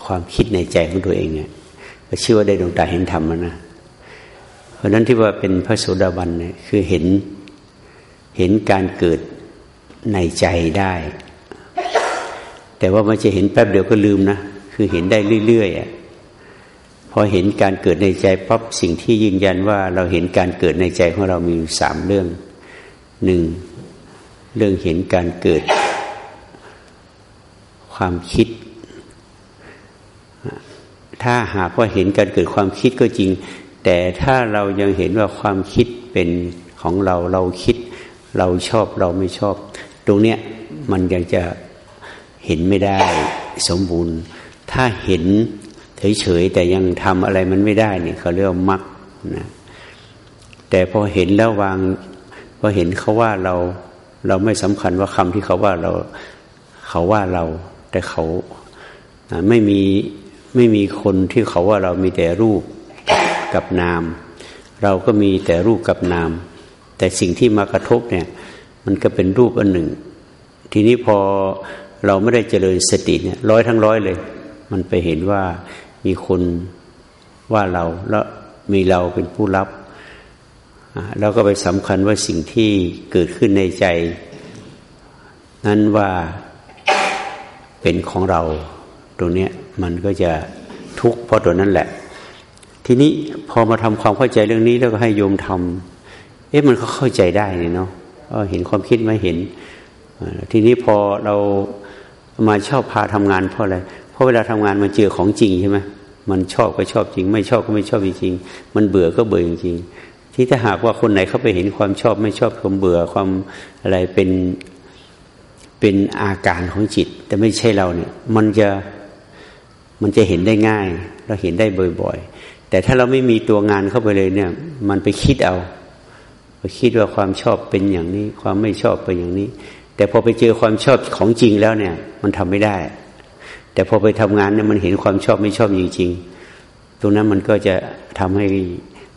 ความคิดในใจของตัวเองเนี่ยก็ชื่อว่าได้ดวงตาเห็นธรรมนะ เพราะนั้นที่ว่าเป็นพระโสดาบันเนี่ยคือเห็นเห็นการเกิดในใจได้ แต่ว่ามันจะเห็นแป๊บเดียวก็ลืมนะ คือเห็นได้เรื่อยๆพ อเห็นการเกิดในใจปั๊บสิ่งที่ยืนยันว่าเราเห็นการเกิดในใจของเรามีสามเรื่องหนึ่งเรื่องเห็นการเกิดความคิด ถ้าหากว่าเห็นการเกิดความคิดก็จริง แต่ถ้าเรายังเห็นว่าความคิดเป็นของเราเราคิด เราชอบเราไม่ชอบ ตรงเนี้ยมันยังจะเห็นไม่ได้สมบูรณ์ ถ้าเห็น เฉยๆแต่ยังทำอะไรมันไม่ได้เนี่ยเขาเรียกว่ามักนะแต่พอเห็นแล้ววางพอเห็นเขาว่าเรา เราไม่สำคัญว่าคำที่เขาว่าเรา เขาว่าเรา แต่เขาไม่มีไม่มีคนที่เขาว่าเรามีแต่รูปกับนาม เราก็มีแต่รูปกับนาม แต่สิ่งที่มากระทบเนี่ย มันก็เป็นรูปอันหนึ่ง ทีนี้พอเราไม่ได้เจริญสติเนี่ย ร้อยทั้งร้อยเลย มันไปเห็นว่า มีคนว่าเราแล้วมีเราเป็นผู้รับเราก็ไปสำคัญว่าสิ่งที่เกิดขึ้นในใจ นั้นว่าเป็นของเราตรงนี้มันก็จะทุกข์เพราะตัวนั้นแหละ ทีนี้พอมาทำความเข้าใจเรื่องนี้แล้วก็ให้โยมทำเอ๊ะมันก็เข้าใจได้เนาะเห็นความคิดไม่เห็น ทีนี้พอเรามาชอบพาทำงานเพราะอะไร ราะเวลาทำงานมันเจอของจริงใช่ไหมมันชอบก็ชอบจริง ไม่ชอบก็ไม่ชอบจริง มันเบื่อก็เบื่อจริง ที่ถ้าหากว่าคนไหนเขาไปเห็นความชอบไม่ชอบความเบื่อความอะไรเป็นเป็นอาการของจิต แต่ไม่ใช่เราเนี่ยมันจะมันจะเห็นได้ง่าย เราเห็นได้บ่อยๆ แต่ถ้าเราไม่มีตัวงานเข้าไปเลยเนี่ย มันไปคิดเอา ไปคิดว่าความชอบเป็นอย่างนี้ ความไม่ชอบเป็นอย่างนี้ แต่พอไปเจอความชอบของจริงแล้วเนี่ย มันทำไม่ได้ แต่พอไปทำงานเนี่ยมันเห็นความชอบไม่ชอบจริง ๆ ตรงนั้นมันก็จะทำให้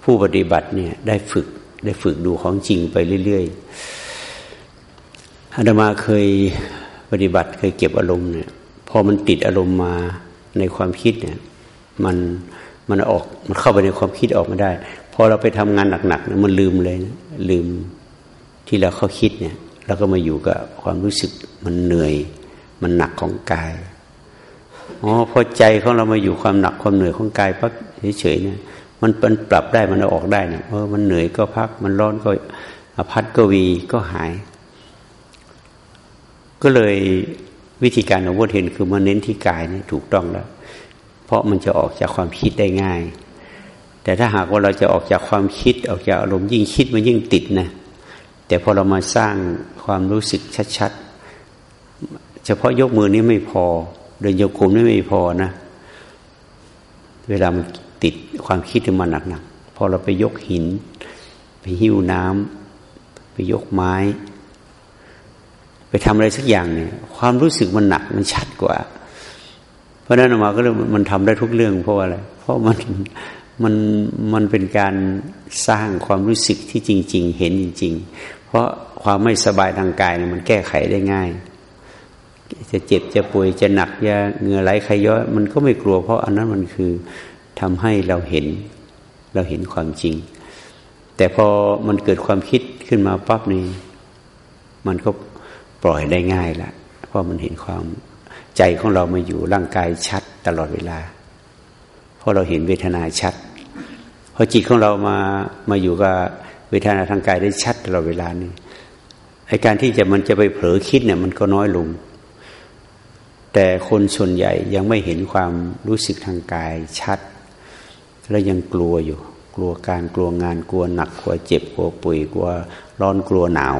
ผู้ปฏิบัติเนี่ยได้ฝึกได้ฝึกดูของจริงไปเรื่อยๆอาตมาเคยปฏิบัติเคยเก็บอารมณ์เนี่ยพอมันติดอารมณ์มาในความคิดเนี่ยมันมันออกมันเข้าไปในความคิดออกมาได้ พอเราไปทำงานหนักๆเนี่ยมันลืมเลยนะลืมที่เราเข้าคิดเนี่ยเราก็มาอยู่กับความรู้สึกมันเหนื่อย มันหนักของกาย อ๋อพอใจของเรามาอยู่ความหนักความเหนื่อยของกายพักเฉยๆเนี่ยมันเป็นปรับได้มันออกได้เนี่ยเออมันเหนื่อยก็พัก มันร้อนก็พัดก็วีก็หาย ก็เลยวิธีการของพุทเห็นคือมาเน้นที่กายนี่ถูกต้องแล้ว เพราะมันจะออกจากความคิดได้ง่าย แต่ถ้าหากว่าเราจะออกจากความคิดออกจากอารมณ์ยิ่งคิดมันยิ่งติดนะแต่พอเรามาสร้างความรู้สึกชัดๆ เฉพาะยกมือนี้ไม่พอ เดินโยกคมนี่ไม่พอนะ เวลามันติดความคิดมันหนักๆพอเราไปยกหิน ไปหิ้วน้ำไปยกไม้ ไปทำอะไรสักอย่างเนี่ย ความรู้สึกมันหนักมันชัดกว่า เพราะนั้นออกมาก็เลยมันทำได้ทุกเรื่องเพราะอะไร เพราะมันมันมันเป็นการสร้างความรู้สึกที่จริง ๆ เห็นจริง ๆ เพราะความไม่สบายทางกายมันแก้ไขได้ง่าย จะเจ็บจะป่วยจะหนักจะเหงื่อไหลใครย้อยมันก็ไม่กลัวเพราะอันนั้นมันคือทำให้เราเห็นเราเห็นความจริง แต่พอมันเกิดความคิดขึ้นมาปั๊บนี่มันก็ปล่อยได้ง่ายละเพราะมันเห็นความใจของเรามาอยู่ร่างกายชัดตลอดเวลา เพราะเราเห็นเวทนาชัดพอจิตของเรามามาอยู่กับเวทนาทางกายได้ชัดตลอดเวลานี่ไอการที่จะมันจะไปเผลอคิดเนี่ย มันก็น้อยลง แต่คนส่วนใหญ่ยังไม่เห็นความรู้สึกทางกายชัด และยังกลัวอยู่ กลัวการกลัวงานกลัวหนักกลัวเจ็บกลัวป่วยกลัวร้อนกลัวหนาว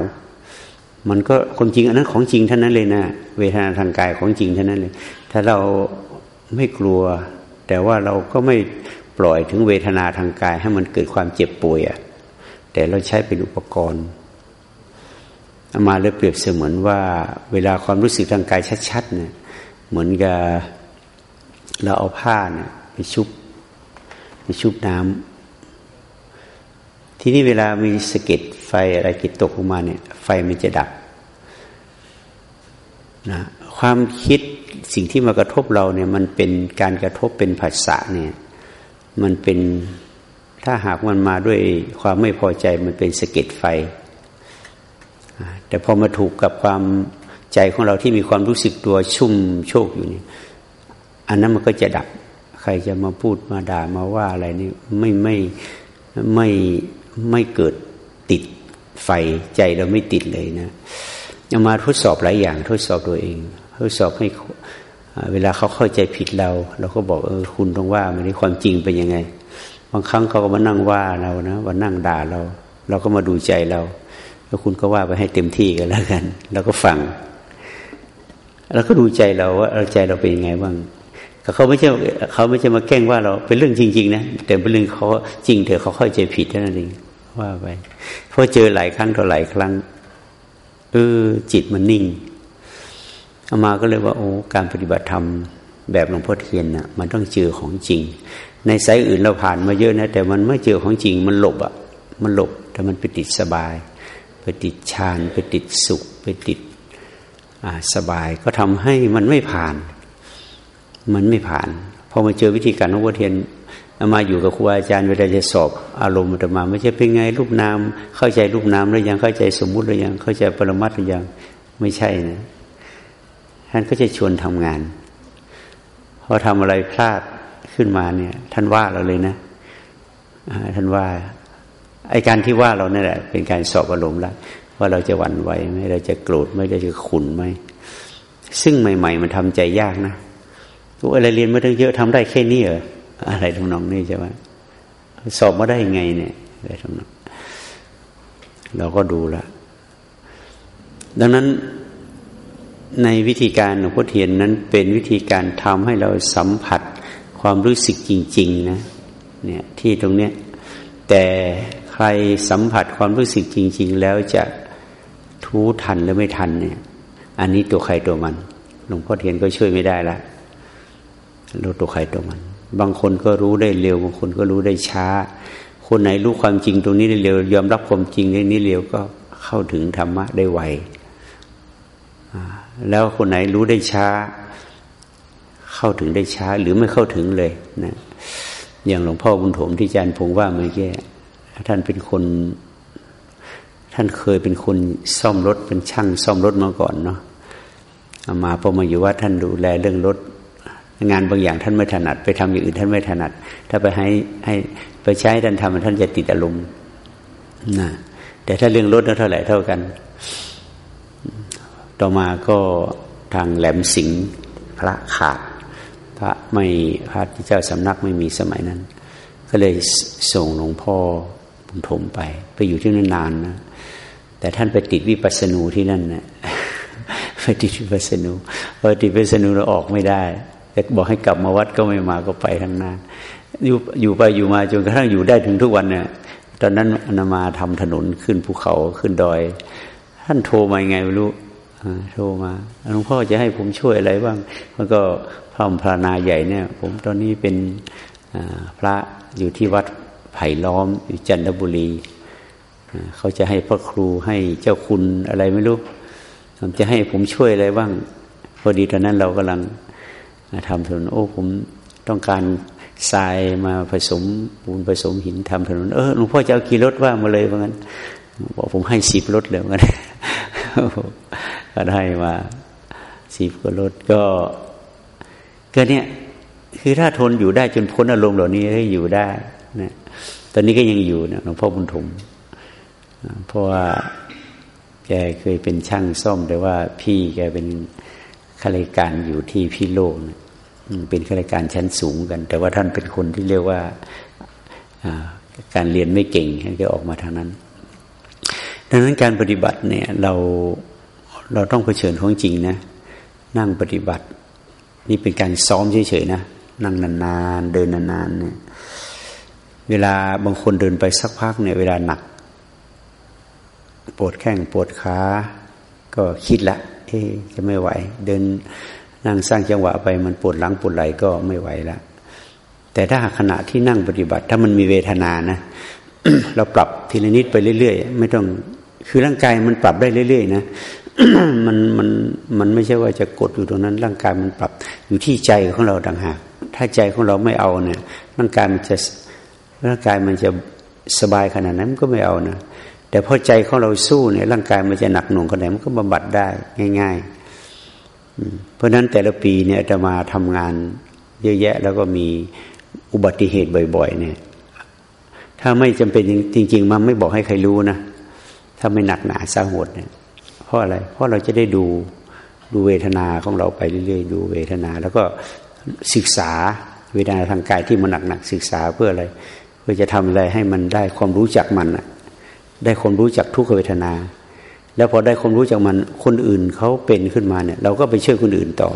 มันก็คนจริงอันนั้นของจริงท่านั้นเลยนะเวทนาทางกายของจริงท่านั้นเลย ถ้าเราไม่กลัว แต่ว่าเราก็ไม่ปล่อยถึงเวทนาทางกายให้มันเกิดความเจ็บป่วยอะแต่เราใช้เป็นอุปกรณ์มาเลยเปรียบเสมือนว่า เวลาความรู้สึกทางกายชัดๆเนี่ย เหมือนกับเราเอาผ้าเนี่ยไปชุบไปชุบน้ำทีนี้เวลามีสะเก็ดไฟอะไรกิดตกลงมาเนี่ย ไฟมันจะดับนะความคิดสิ่งที่มากระทบเราเนี่ย มันเป็นการกระทบเป็นผัสสะเนี่ย มันเป็นถ้าหากมันมาด้วยความไม่พอใจมันเป็นสะเก็ดไฟ แต่พอมาถูกกับความ ใจของเราที่มีความรู้สึกตัวชุ่มโชคอยู่นี่อันนั้นมันก็จะดับ ใครจะมาพูดมาด่ามาว่าอะไรนี่ไม่ไม่ไม่ไม่เกิดติดไฟใจเราไม่ติดเลยนะเอามาทดสอบหลายอย่างทดสอบตัวเอง ทดสอบให้เวลาเขาเข้าใจผิดเรา เราก็บอกเออคุณต้องว่ามันนี้ความจริงเป็นยังไง บางครั้งเขาก็มานั่งว่าเรานะมานั่งด่าเรา เราก็มาดูใจเรา แล้วคุณก็ว่าไปให้เต็มที่กันแล้วกัน แล้วก็ฟัง แล้วก็ดูใจเราว่าใจเราเป็นยังไงบ้างเขาไม่ใช่เขาไม่ใช่มาแกล้งว่าเราเป็นเรื่องจริง ๆ นะแต่เป็นเรื่องเขาจริงเถอะเขาเข้าใจผิดเท่านั้นเองว่าไปเพราะเจอหลายครั้งต่อหลายครั้งเออจิตมันนิ่งอามาก็เลยว่าโอ้การปฏิบัติธรรมแบบหลวงพ่อเทียนนะ่ะ มันต้องเจอของจริง ในสายอื่นเราผ่านมาเยอะนะ แต่มันไม่เจอของจริง มันหลบอะ่ะ มันหลบแต่มันไปติดสบาย ไปติดฌานไปติดสุข ไปติด สบายก็ทำให้มันไม่ผ่าน มันไม่ผ่านพอมาเจอวิธีการของวัเทียนมาอยู่กับครูอาจารย์เวลาจะสอบ อารมณ์มา ไม่ใช่เป็นไงรูปนามเข้าใจรูปนามหรือยังเข้าใจสมมุติหรือยังเข้าใจปรมัตหรือยังไม่ใช่นะท่านก็จะชวนทำงานพอทำอะไรพลาดขึ้นมาเนี่ย ท่านว่าเราเลยนะท่านว่าไอการที่ว่าเราเนี่ยแหละ เป็นการสอบอารมณ์แล้ว ว่าเราจะหวั่นไหวไหมเราจะโกรธไหมเราจะขุนไหมซึ่งใหม่ ๆ มันทำใจยากนะตัวอะไรเรียนมาตั้งเยอะทำได้แค่นี้เหรออะไรทำนองนี้ใช่ไหมสอบมาได้ยังไงเนี่ยอะไรทำนองเราก็ดูละดังนั้นในวิธีการหลวงพ่อเทียนนั้นเป็นวิธีการทำให้เราสัมผัสความรู้สึกจริง ๆ นะ เนี่ยที่ตรงเนี้ยแต่ใครสัมผัสความรู้สึกจริง ๆ แล้วจะ ทูทันหรือไม่ทันเนี่ย อันนี้ตัวใครตัวมันหลวงพ่อเทียนก็ช่วยไม่ได้ละรู้ตัวใครตัวมัน บางคนก็รู้ได้เร็ว บางคนก็รู้ได้ช้า คนไหนรู้ความจริงตรงนี้ได้เร็ว ยอมรับความจริงในนี้เร็วก็เข้าถึงธรรมะได้ไวแล้วคนไหนรู้ได้ช้า เข้าถึงได้ช้าหรือไม่เข้าถึงเลยนะอย่างหลวงพ่อบุญถมที่อาจารย์พงว่าเมื่อกี้ท่านเป็นคน ท่านเคยเป็นคนซ่อมรถเป็นช่างซ่อมรถมาก่อนเนาะมาพอมาอยู่ว่าท่านดูแลเรื่องรถงานบางอย่างท่านไม่ถนัด ไปทำอย่างอื่นท่านไม่ถนัด ถ้าไปให้ให้ไปใช้ท่านทำท่านจะติดอารมณ์นะแต่ถ้าเรื่องรถเท่าไหร่เท่ากัน ต่อมาก็ทางแหลมสิงห์พระขาดพระไม่พระที่เจ้าสำนักไม่มีสมัยนั้น ก็เลยส่งหลวงพ่อบุญถมไป ไปอยู่ที่นั่นนานนะ แต่ท่านไปติดวิปัสสนูที่นั่นนะไปติดวิปัสสนูพอติดวิปัสสนูเราออกไม่ได้แต่บอกให้กลับมาวัดก็ไม่มาก็ไปทางหน้าอยู่อยู่ไปอยู่มาจนกระทั่งอยู่ได้ถึงทุกวันเนี่ยตอนนั้นอนามาทำถนนขึ้นภูเขาขึ้นดอย ท่านโทรมาไงไม่รู้โทรมาหลวงพ่อจะให้ผมช่วยอะไรบ้างมันก็พระพระนาใหญ่เนี่ย ผมตอนนี้เป็นพระอยู่ที่วัดไผ่ล้อมอยู่จันทบุรี เขาจะให้พ่อครูให้เจ้าคุณอะไรไม่รู้จะให้ผมช่วยอะไรบ้าง พอดีตอนนั้นเรากำลังทำถนนโอ้ผมต้องการทรายมาผสมปูนผสมหินทำถนนเออหลวงพ่อจะเอากี่รถว่ามาเลยว่างั้นบอกผมให้สิบรถเลยว่างั้นก็ได้มาสิบกว่ารถก็ก็เนี่ยคือถ้าทนอยู่ได้จนพ้นอารมณ์เหล่านี้ให้อยู่ได้นะตอนนี้ก็ยังอยู่นะหลวงพ่อบุญถม เพราะว่าแกเคยเป็นช่างซ่อมแต่ว่าพี่แกเป็นข้าราชการอยู่ที่พี่โลกเป็นข้าราชการชั้นสูงกัน แต่ว่าท่านเป็นคนที่เรียกว่าการเรียนไม่เก่งท่านก็ออกมาทางนั้น ดังนั้นการปฏิบัติเนี่ยเราเราต้องเผชิญของจริงนะนั่งปฏิบัติ นี่เป็นการซ้อมเฉยๆนะนั่งนานๆเดินนานๆเนี่ยเวลาบางคนเดินไปสักพักเนี่ยเวลาหนัก วดแข้งปวดขาก็คิดละ เอ๊จะไม่ไหว เดินนั่งสร้างจังหวะไปมันปวดหลังปวดไหล่ก็ไม่ไหวละแต่ถ้าขณะที่นั่งปฏิบัติ ถ้ามันมีเวทนานะเราปรับทีละนิดไปเรื่อยๆไม่ต้องคือร่างกายมันปรับได้เรื่อยๆนะมันมันมันไม่ใช่ว่าจะกดอยู่ตรงนั้น ร่างกายมันปรับอยู่ที่ใจของเราต่างหากถ้าใจของเราไม่เอาเนี่ยร่างกายมันจะร่างกายมันจะสบายขนาดนั้นมันก็ไม่เอานะ แต่พอใจของเราสู้เนี่ยร่างกายมันจะหนักหน่วงขนาดมันก็บำบัดได้ง่าย ๆ เพราะนั้นแต่ละปีเนี่ยจะมาทำงานเยอะแยะ แล้วก็มีอุบัติเหตุบ่อย ๆ เนี่ย ถ้าไม่จำเป็นจริง ๆ มันไม่บอกให้ใครรู้นะ ถ้าไม่หนักหนาสาหดเนี่ย เพราะอะไร เพราะเราจะได้ดูดูเวทนาของเราไปเรื่อยๆ ดูเวทนา แล้วก็ศึกษาเวทนาทางกายที่มันหนักๆศึกษาเพื่ออะไร เพื่อจะทำอะไรให้มันได้ความรู้จักมันอะ ได้ความรู้จักทุกขเวทนา แล้วพอได้ความรู้จักมันคนอื่นเขาเป็นขึ้นมาเนี่ย เราก็ไปช่วยคนอื่นต่อ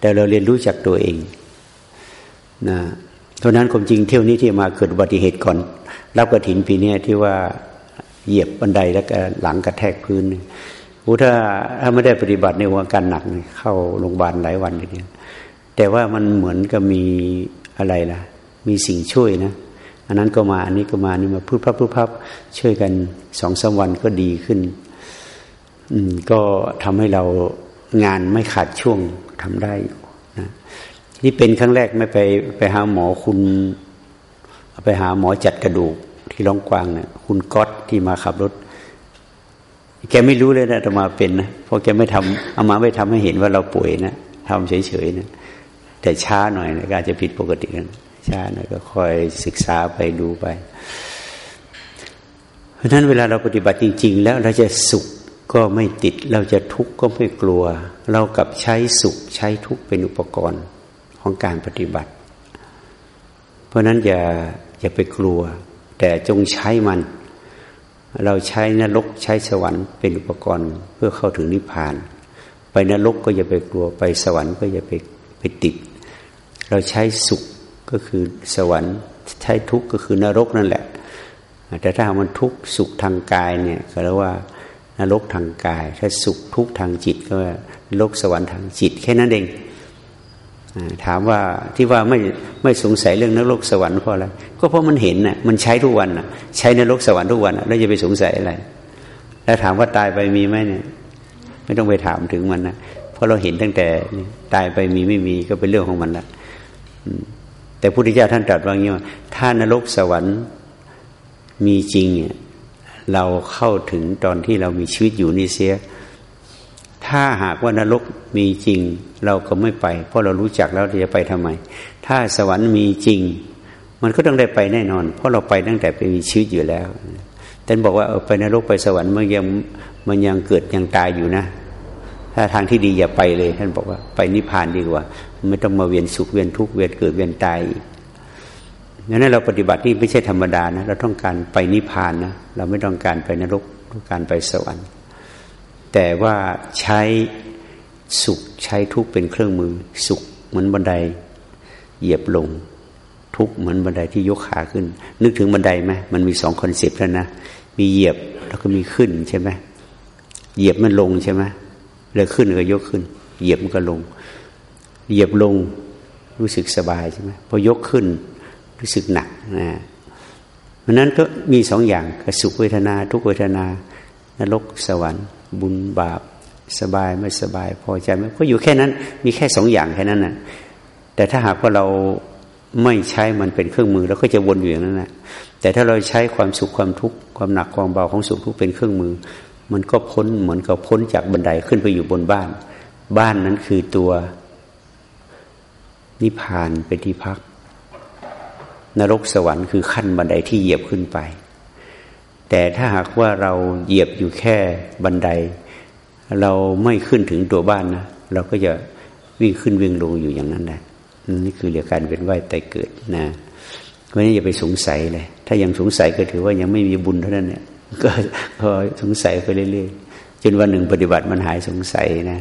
แต่เราเรียนรู้จักตัวเองนะเพราะนั้นความจริงเที่ยวนี้ที่มาเกิดอุบัติเหตุก่อน รับกระถินปีนี้ที่ว่าเหยียบบันไดแล้วก็หลังกระแทกพื้นอู้ถ้าถ้าไม่ได้ปฏิบัติในวงการหนักเข้าโรงพยาบาลหลายวันเลยเนี่ยแต่ว่ามันเหมือนกับมีอะไรล่ะ มีสิ่งช่วยนะ อันนั้นก็มาอันนี้ก็มานี่มาพูดพับพูดพับช่วยกันสองสาวันก็ดีขึ้น อืมก็ทำให้เรางานไม่ขาดช่วงทำได้นะนี่เป็นครั้งแรกไม่ไปไปหาหมอคุณไปหาหมอจัดกระดูกที่ร้องกวางเนะี่ยคุณก๊อตที่มาขับรถ แกไม่รู้เลยนะจะมาเป็นนะเพราะแกไม่ทำเอามาไม่ทำให้เห็นว่าเราป่วยนะทำเฉยๆนะแต่ช้าหน่อยนะอาจจะผิดปกติกัน ช้าหน่ยก็คอยศึกษาไปดูไป เพราะนั้นเวลาเราปฏิบัติจริง ๆ แล้วเราจะสุขก็ไม่ติด เราจะทุกข์ก็ไม่กลัว เรากับใช้สุขใช้ทุกข์เป็นอุปกรณ์ของการปฏิบัติ เพราะนั้นอย่าอย่าไปกลัว แต่จงใช้มัน เราใช้นรกใช้สวรรค์เป็นอุปกรณ์เพื่อเข้าถึงนิพพาน ไปนรกก็อย่าไปกลัวไปสวรรค์ก็อย่าไปไปติด เราใช้สุข ก็คือสวรรค์ใช้ทุกข์ก็คือนรกนั่นแหละ แต่ถ้ามันทุกข์สุขทางกายเนี่ยก็เรียกว่านรกทางกาย ถ้าสุขทุกข์ทางจิตก็นรกสวรรค์ทางจิต แค่นั้นเองถามว่าที่ว่าไม่ไม่สงสัยเรื่องนรกสวรรค์เพราะอะไรก็เพราะมันเห็นน่ะมันใช้ทุกวันน่ะ ใช้นรกสวรรค์ทุกวันแล้วจะไปสงสัยอะไร แล้วถามว่าตายไปมีไหมเนี่ย ไม่ต้องไปถามถึงมันนะเพราะเราเห็นตั้งแต่ตายไปมีไม่มีก็เป็นเรื่องของมันละ แต่พุทธเจ้าท่านตรัสว่างี้ว่าถ้านรกสวรรค์มีจริงเนี่ยเราเข้าถึงตอนที่เรามีชีวิตอยู่นี่เสีย ถ้าหากว่านรกมีจริง เราก็ไม่ไป เพราะเรารู้จักแล้วจะไปทำไม ถ้าสวรรค์มีจริง มันก็ต้องได้ไปแน่นอน เพราะเราไปตั้งแต่ไปมีชีวิตอยู่แล้วท่านบอกว่าเออไปนรกไปสวรรค์มันยังมันยังเกิดยังตายอยู่นะ ถ้าทางที่ดีอย่าไปเลย ท่านบอกว่าไปนิพพานดีกว่า ไม่ต้องมาเวียนสุขเวียนทุกข์เวียนเกิดเวียนตายนั้นเราปฏิบัตินี่ไม่ใช่ธรรมดานะ เราต้องการไปนิพพานนะเราไม่ต้องการไปนรกต้องการไปสวรรค์ แต่ว่าใช้สุขใช้ทุกข์เป็นเครื่องมือ สุขเหมือนบันได เหยียบลง ทุกข์เหมือนบันไดที่ยกขาขึ้น นึกถึงบันไดไหมมันมีสอง concept แล้วนะมีเหยียบแล้วก็มีขึ้นใช่ไหมเหยียบมันลงใช่ไหม แล้วขึ้นก็ยกขึ้น เหยียบมันก็ลง เหยียบลงรู้สึกสบายใช่ไหมพอยกขึ้นรู้สึกหนักนะเพราะนั้นก็มีสองอย่างคือสุขเวทนา ทุกเวทนานรกสวรรค์ บุญบาป สบายไม่สบาย พอใจไหมก็อยู่แค่นั้น มีแค่สองอย่างแค่นั้นนะ่ะแต่ถ้าหากว่าเราไม่ใช้มันเป็นเครื่องมือเราก็จะวนอยู่อย่างนั้นแหละแต่ถ้าเราใช้ความสุขความทุกข์ความหนักความเบาของสุขทุกข์เป็นเครื่องมือ มันก็พ้นเหมือนกับพ้นจากบันไดขึ้นไปอยู่บนบ้าน บ้านนั้นคือตัวนิพพานเป็นที่พัก นรกสวรรค์คือขั้นบันไดที่เหยียบขึ้นไป แต่ถ้าหากว่าเราเหยียบอยู่แค่บันได เราไม่ขึ้นถึงตัวบ้านนะเราก็จะวิ่งขึ้นวิ่งลงอยู่อย่างนั้นแหละนี่คือเรื่องการเป็นไหวแต่เกิดนะเพราะนี้อย่าไปสงสัยเลย ถ้ายังสงสัยก็ถือว่ายังไม่มีบุญเท่านั้นเนี่ย ก็สงสัยไปเรื่อยๆจนวันหนึ่งปฏิบัติมันหายสงสัยนะ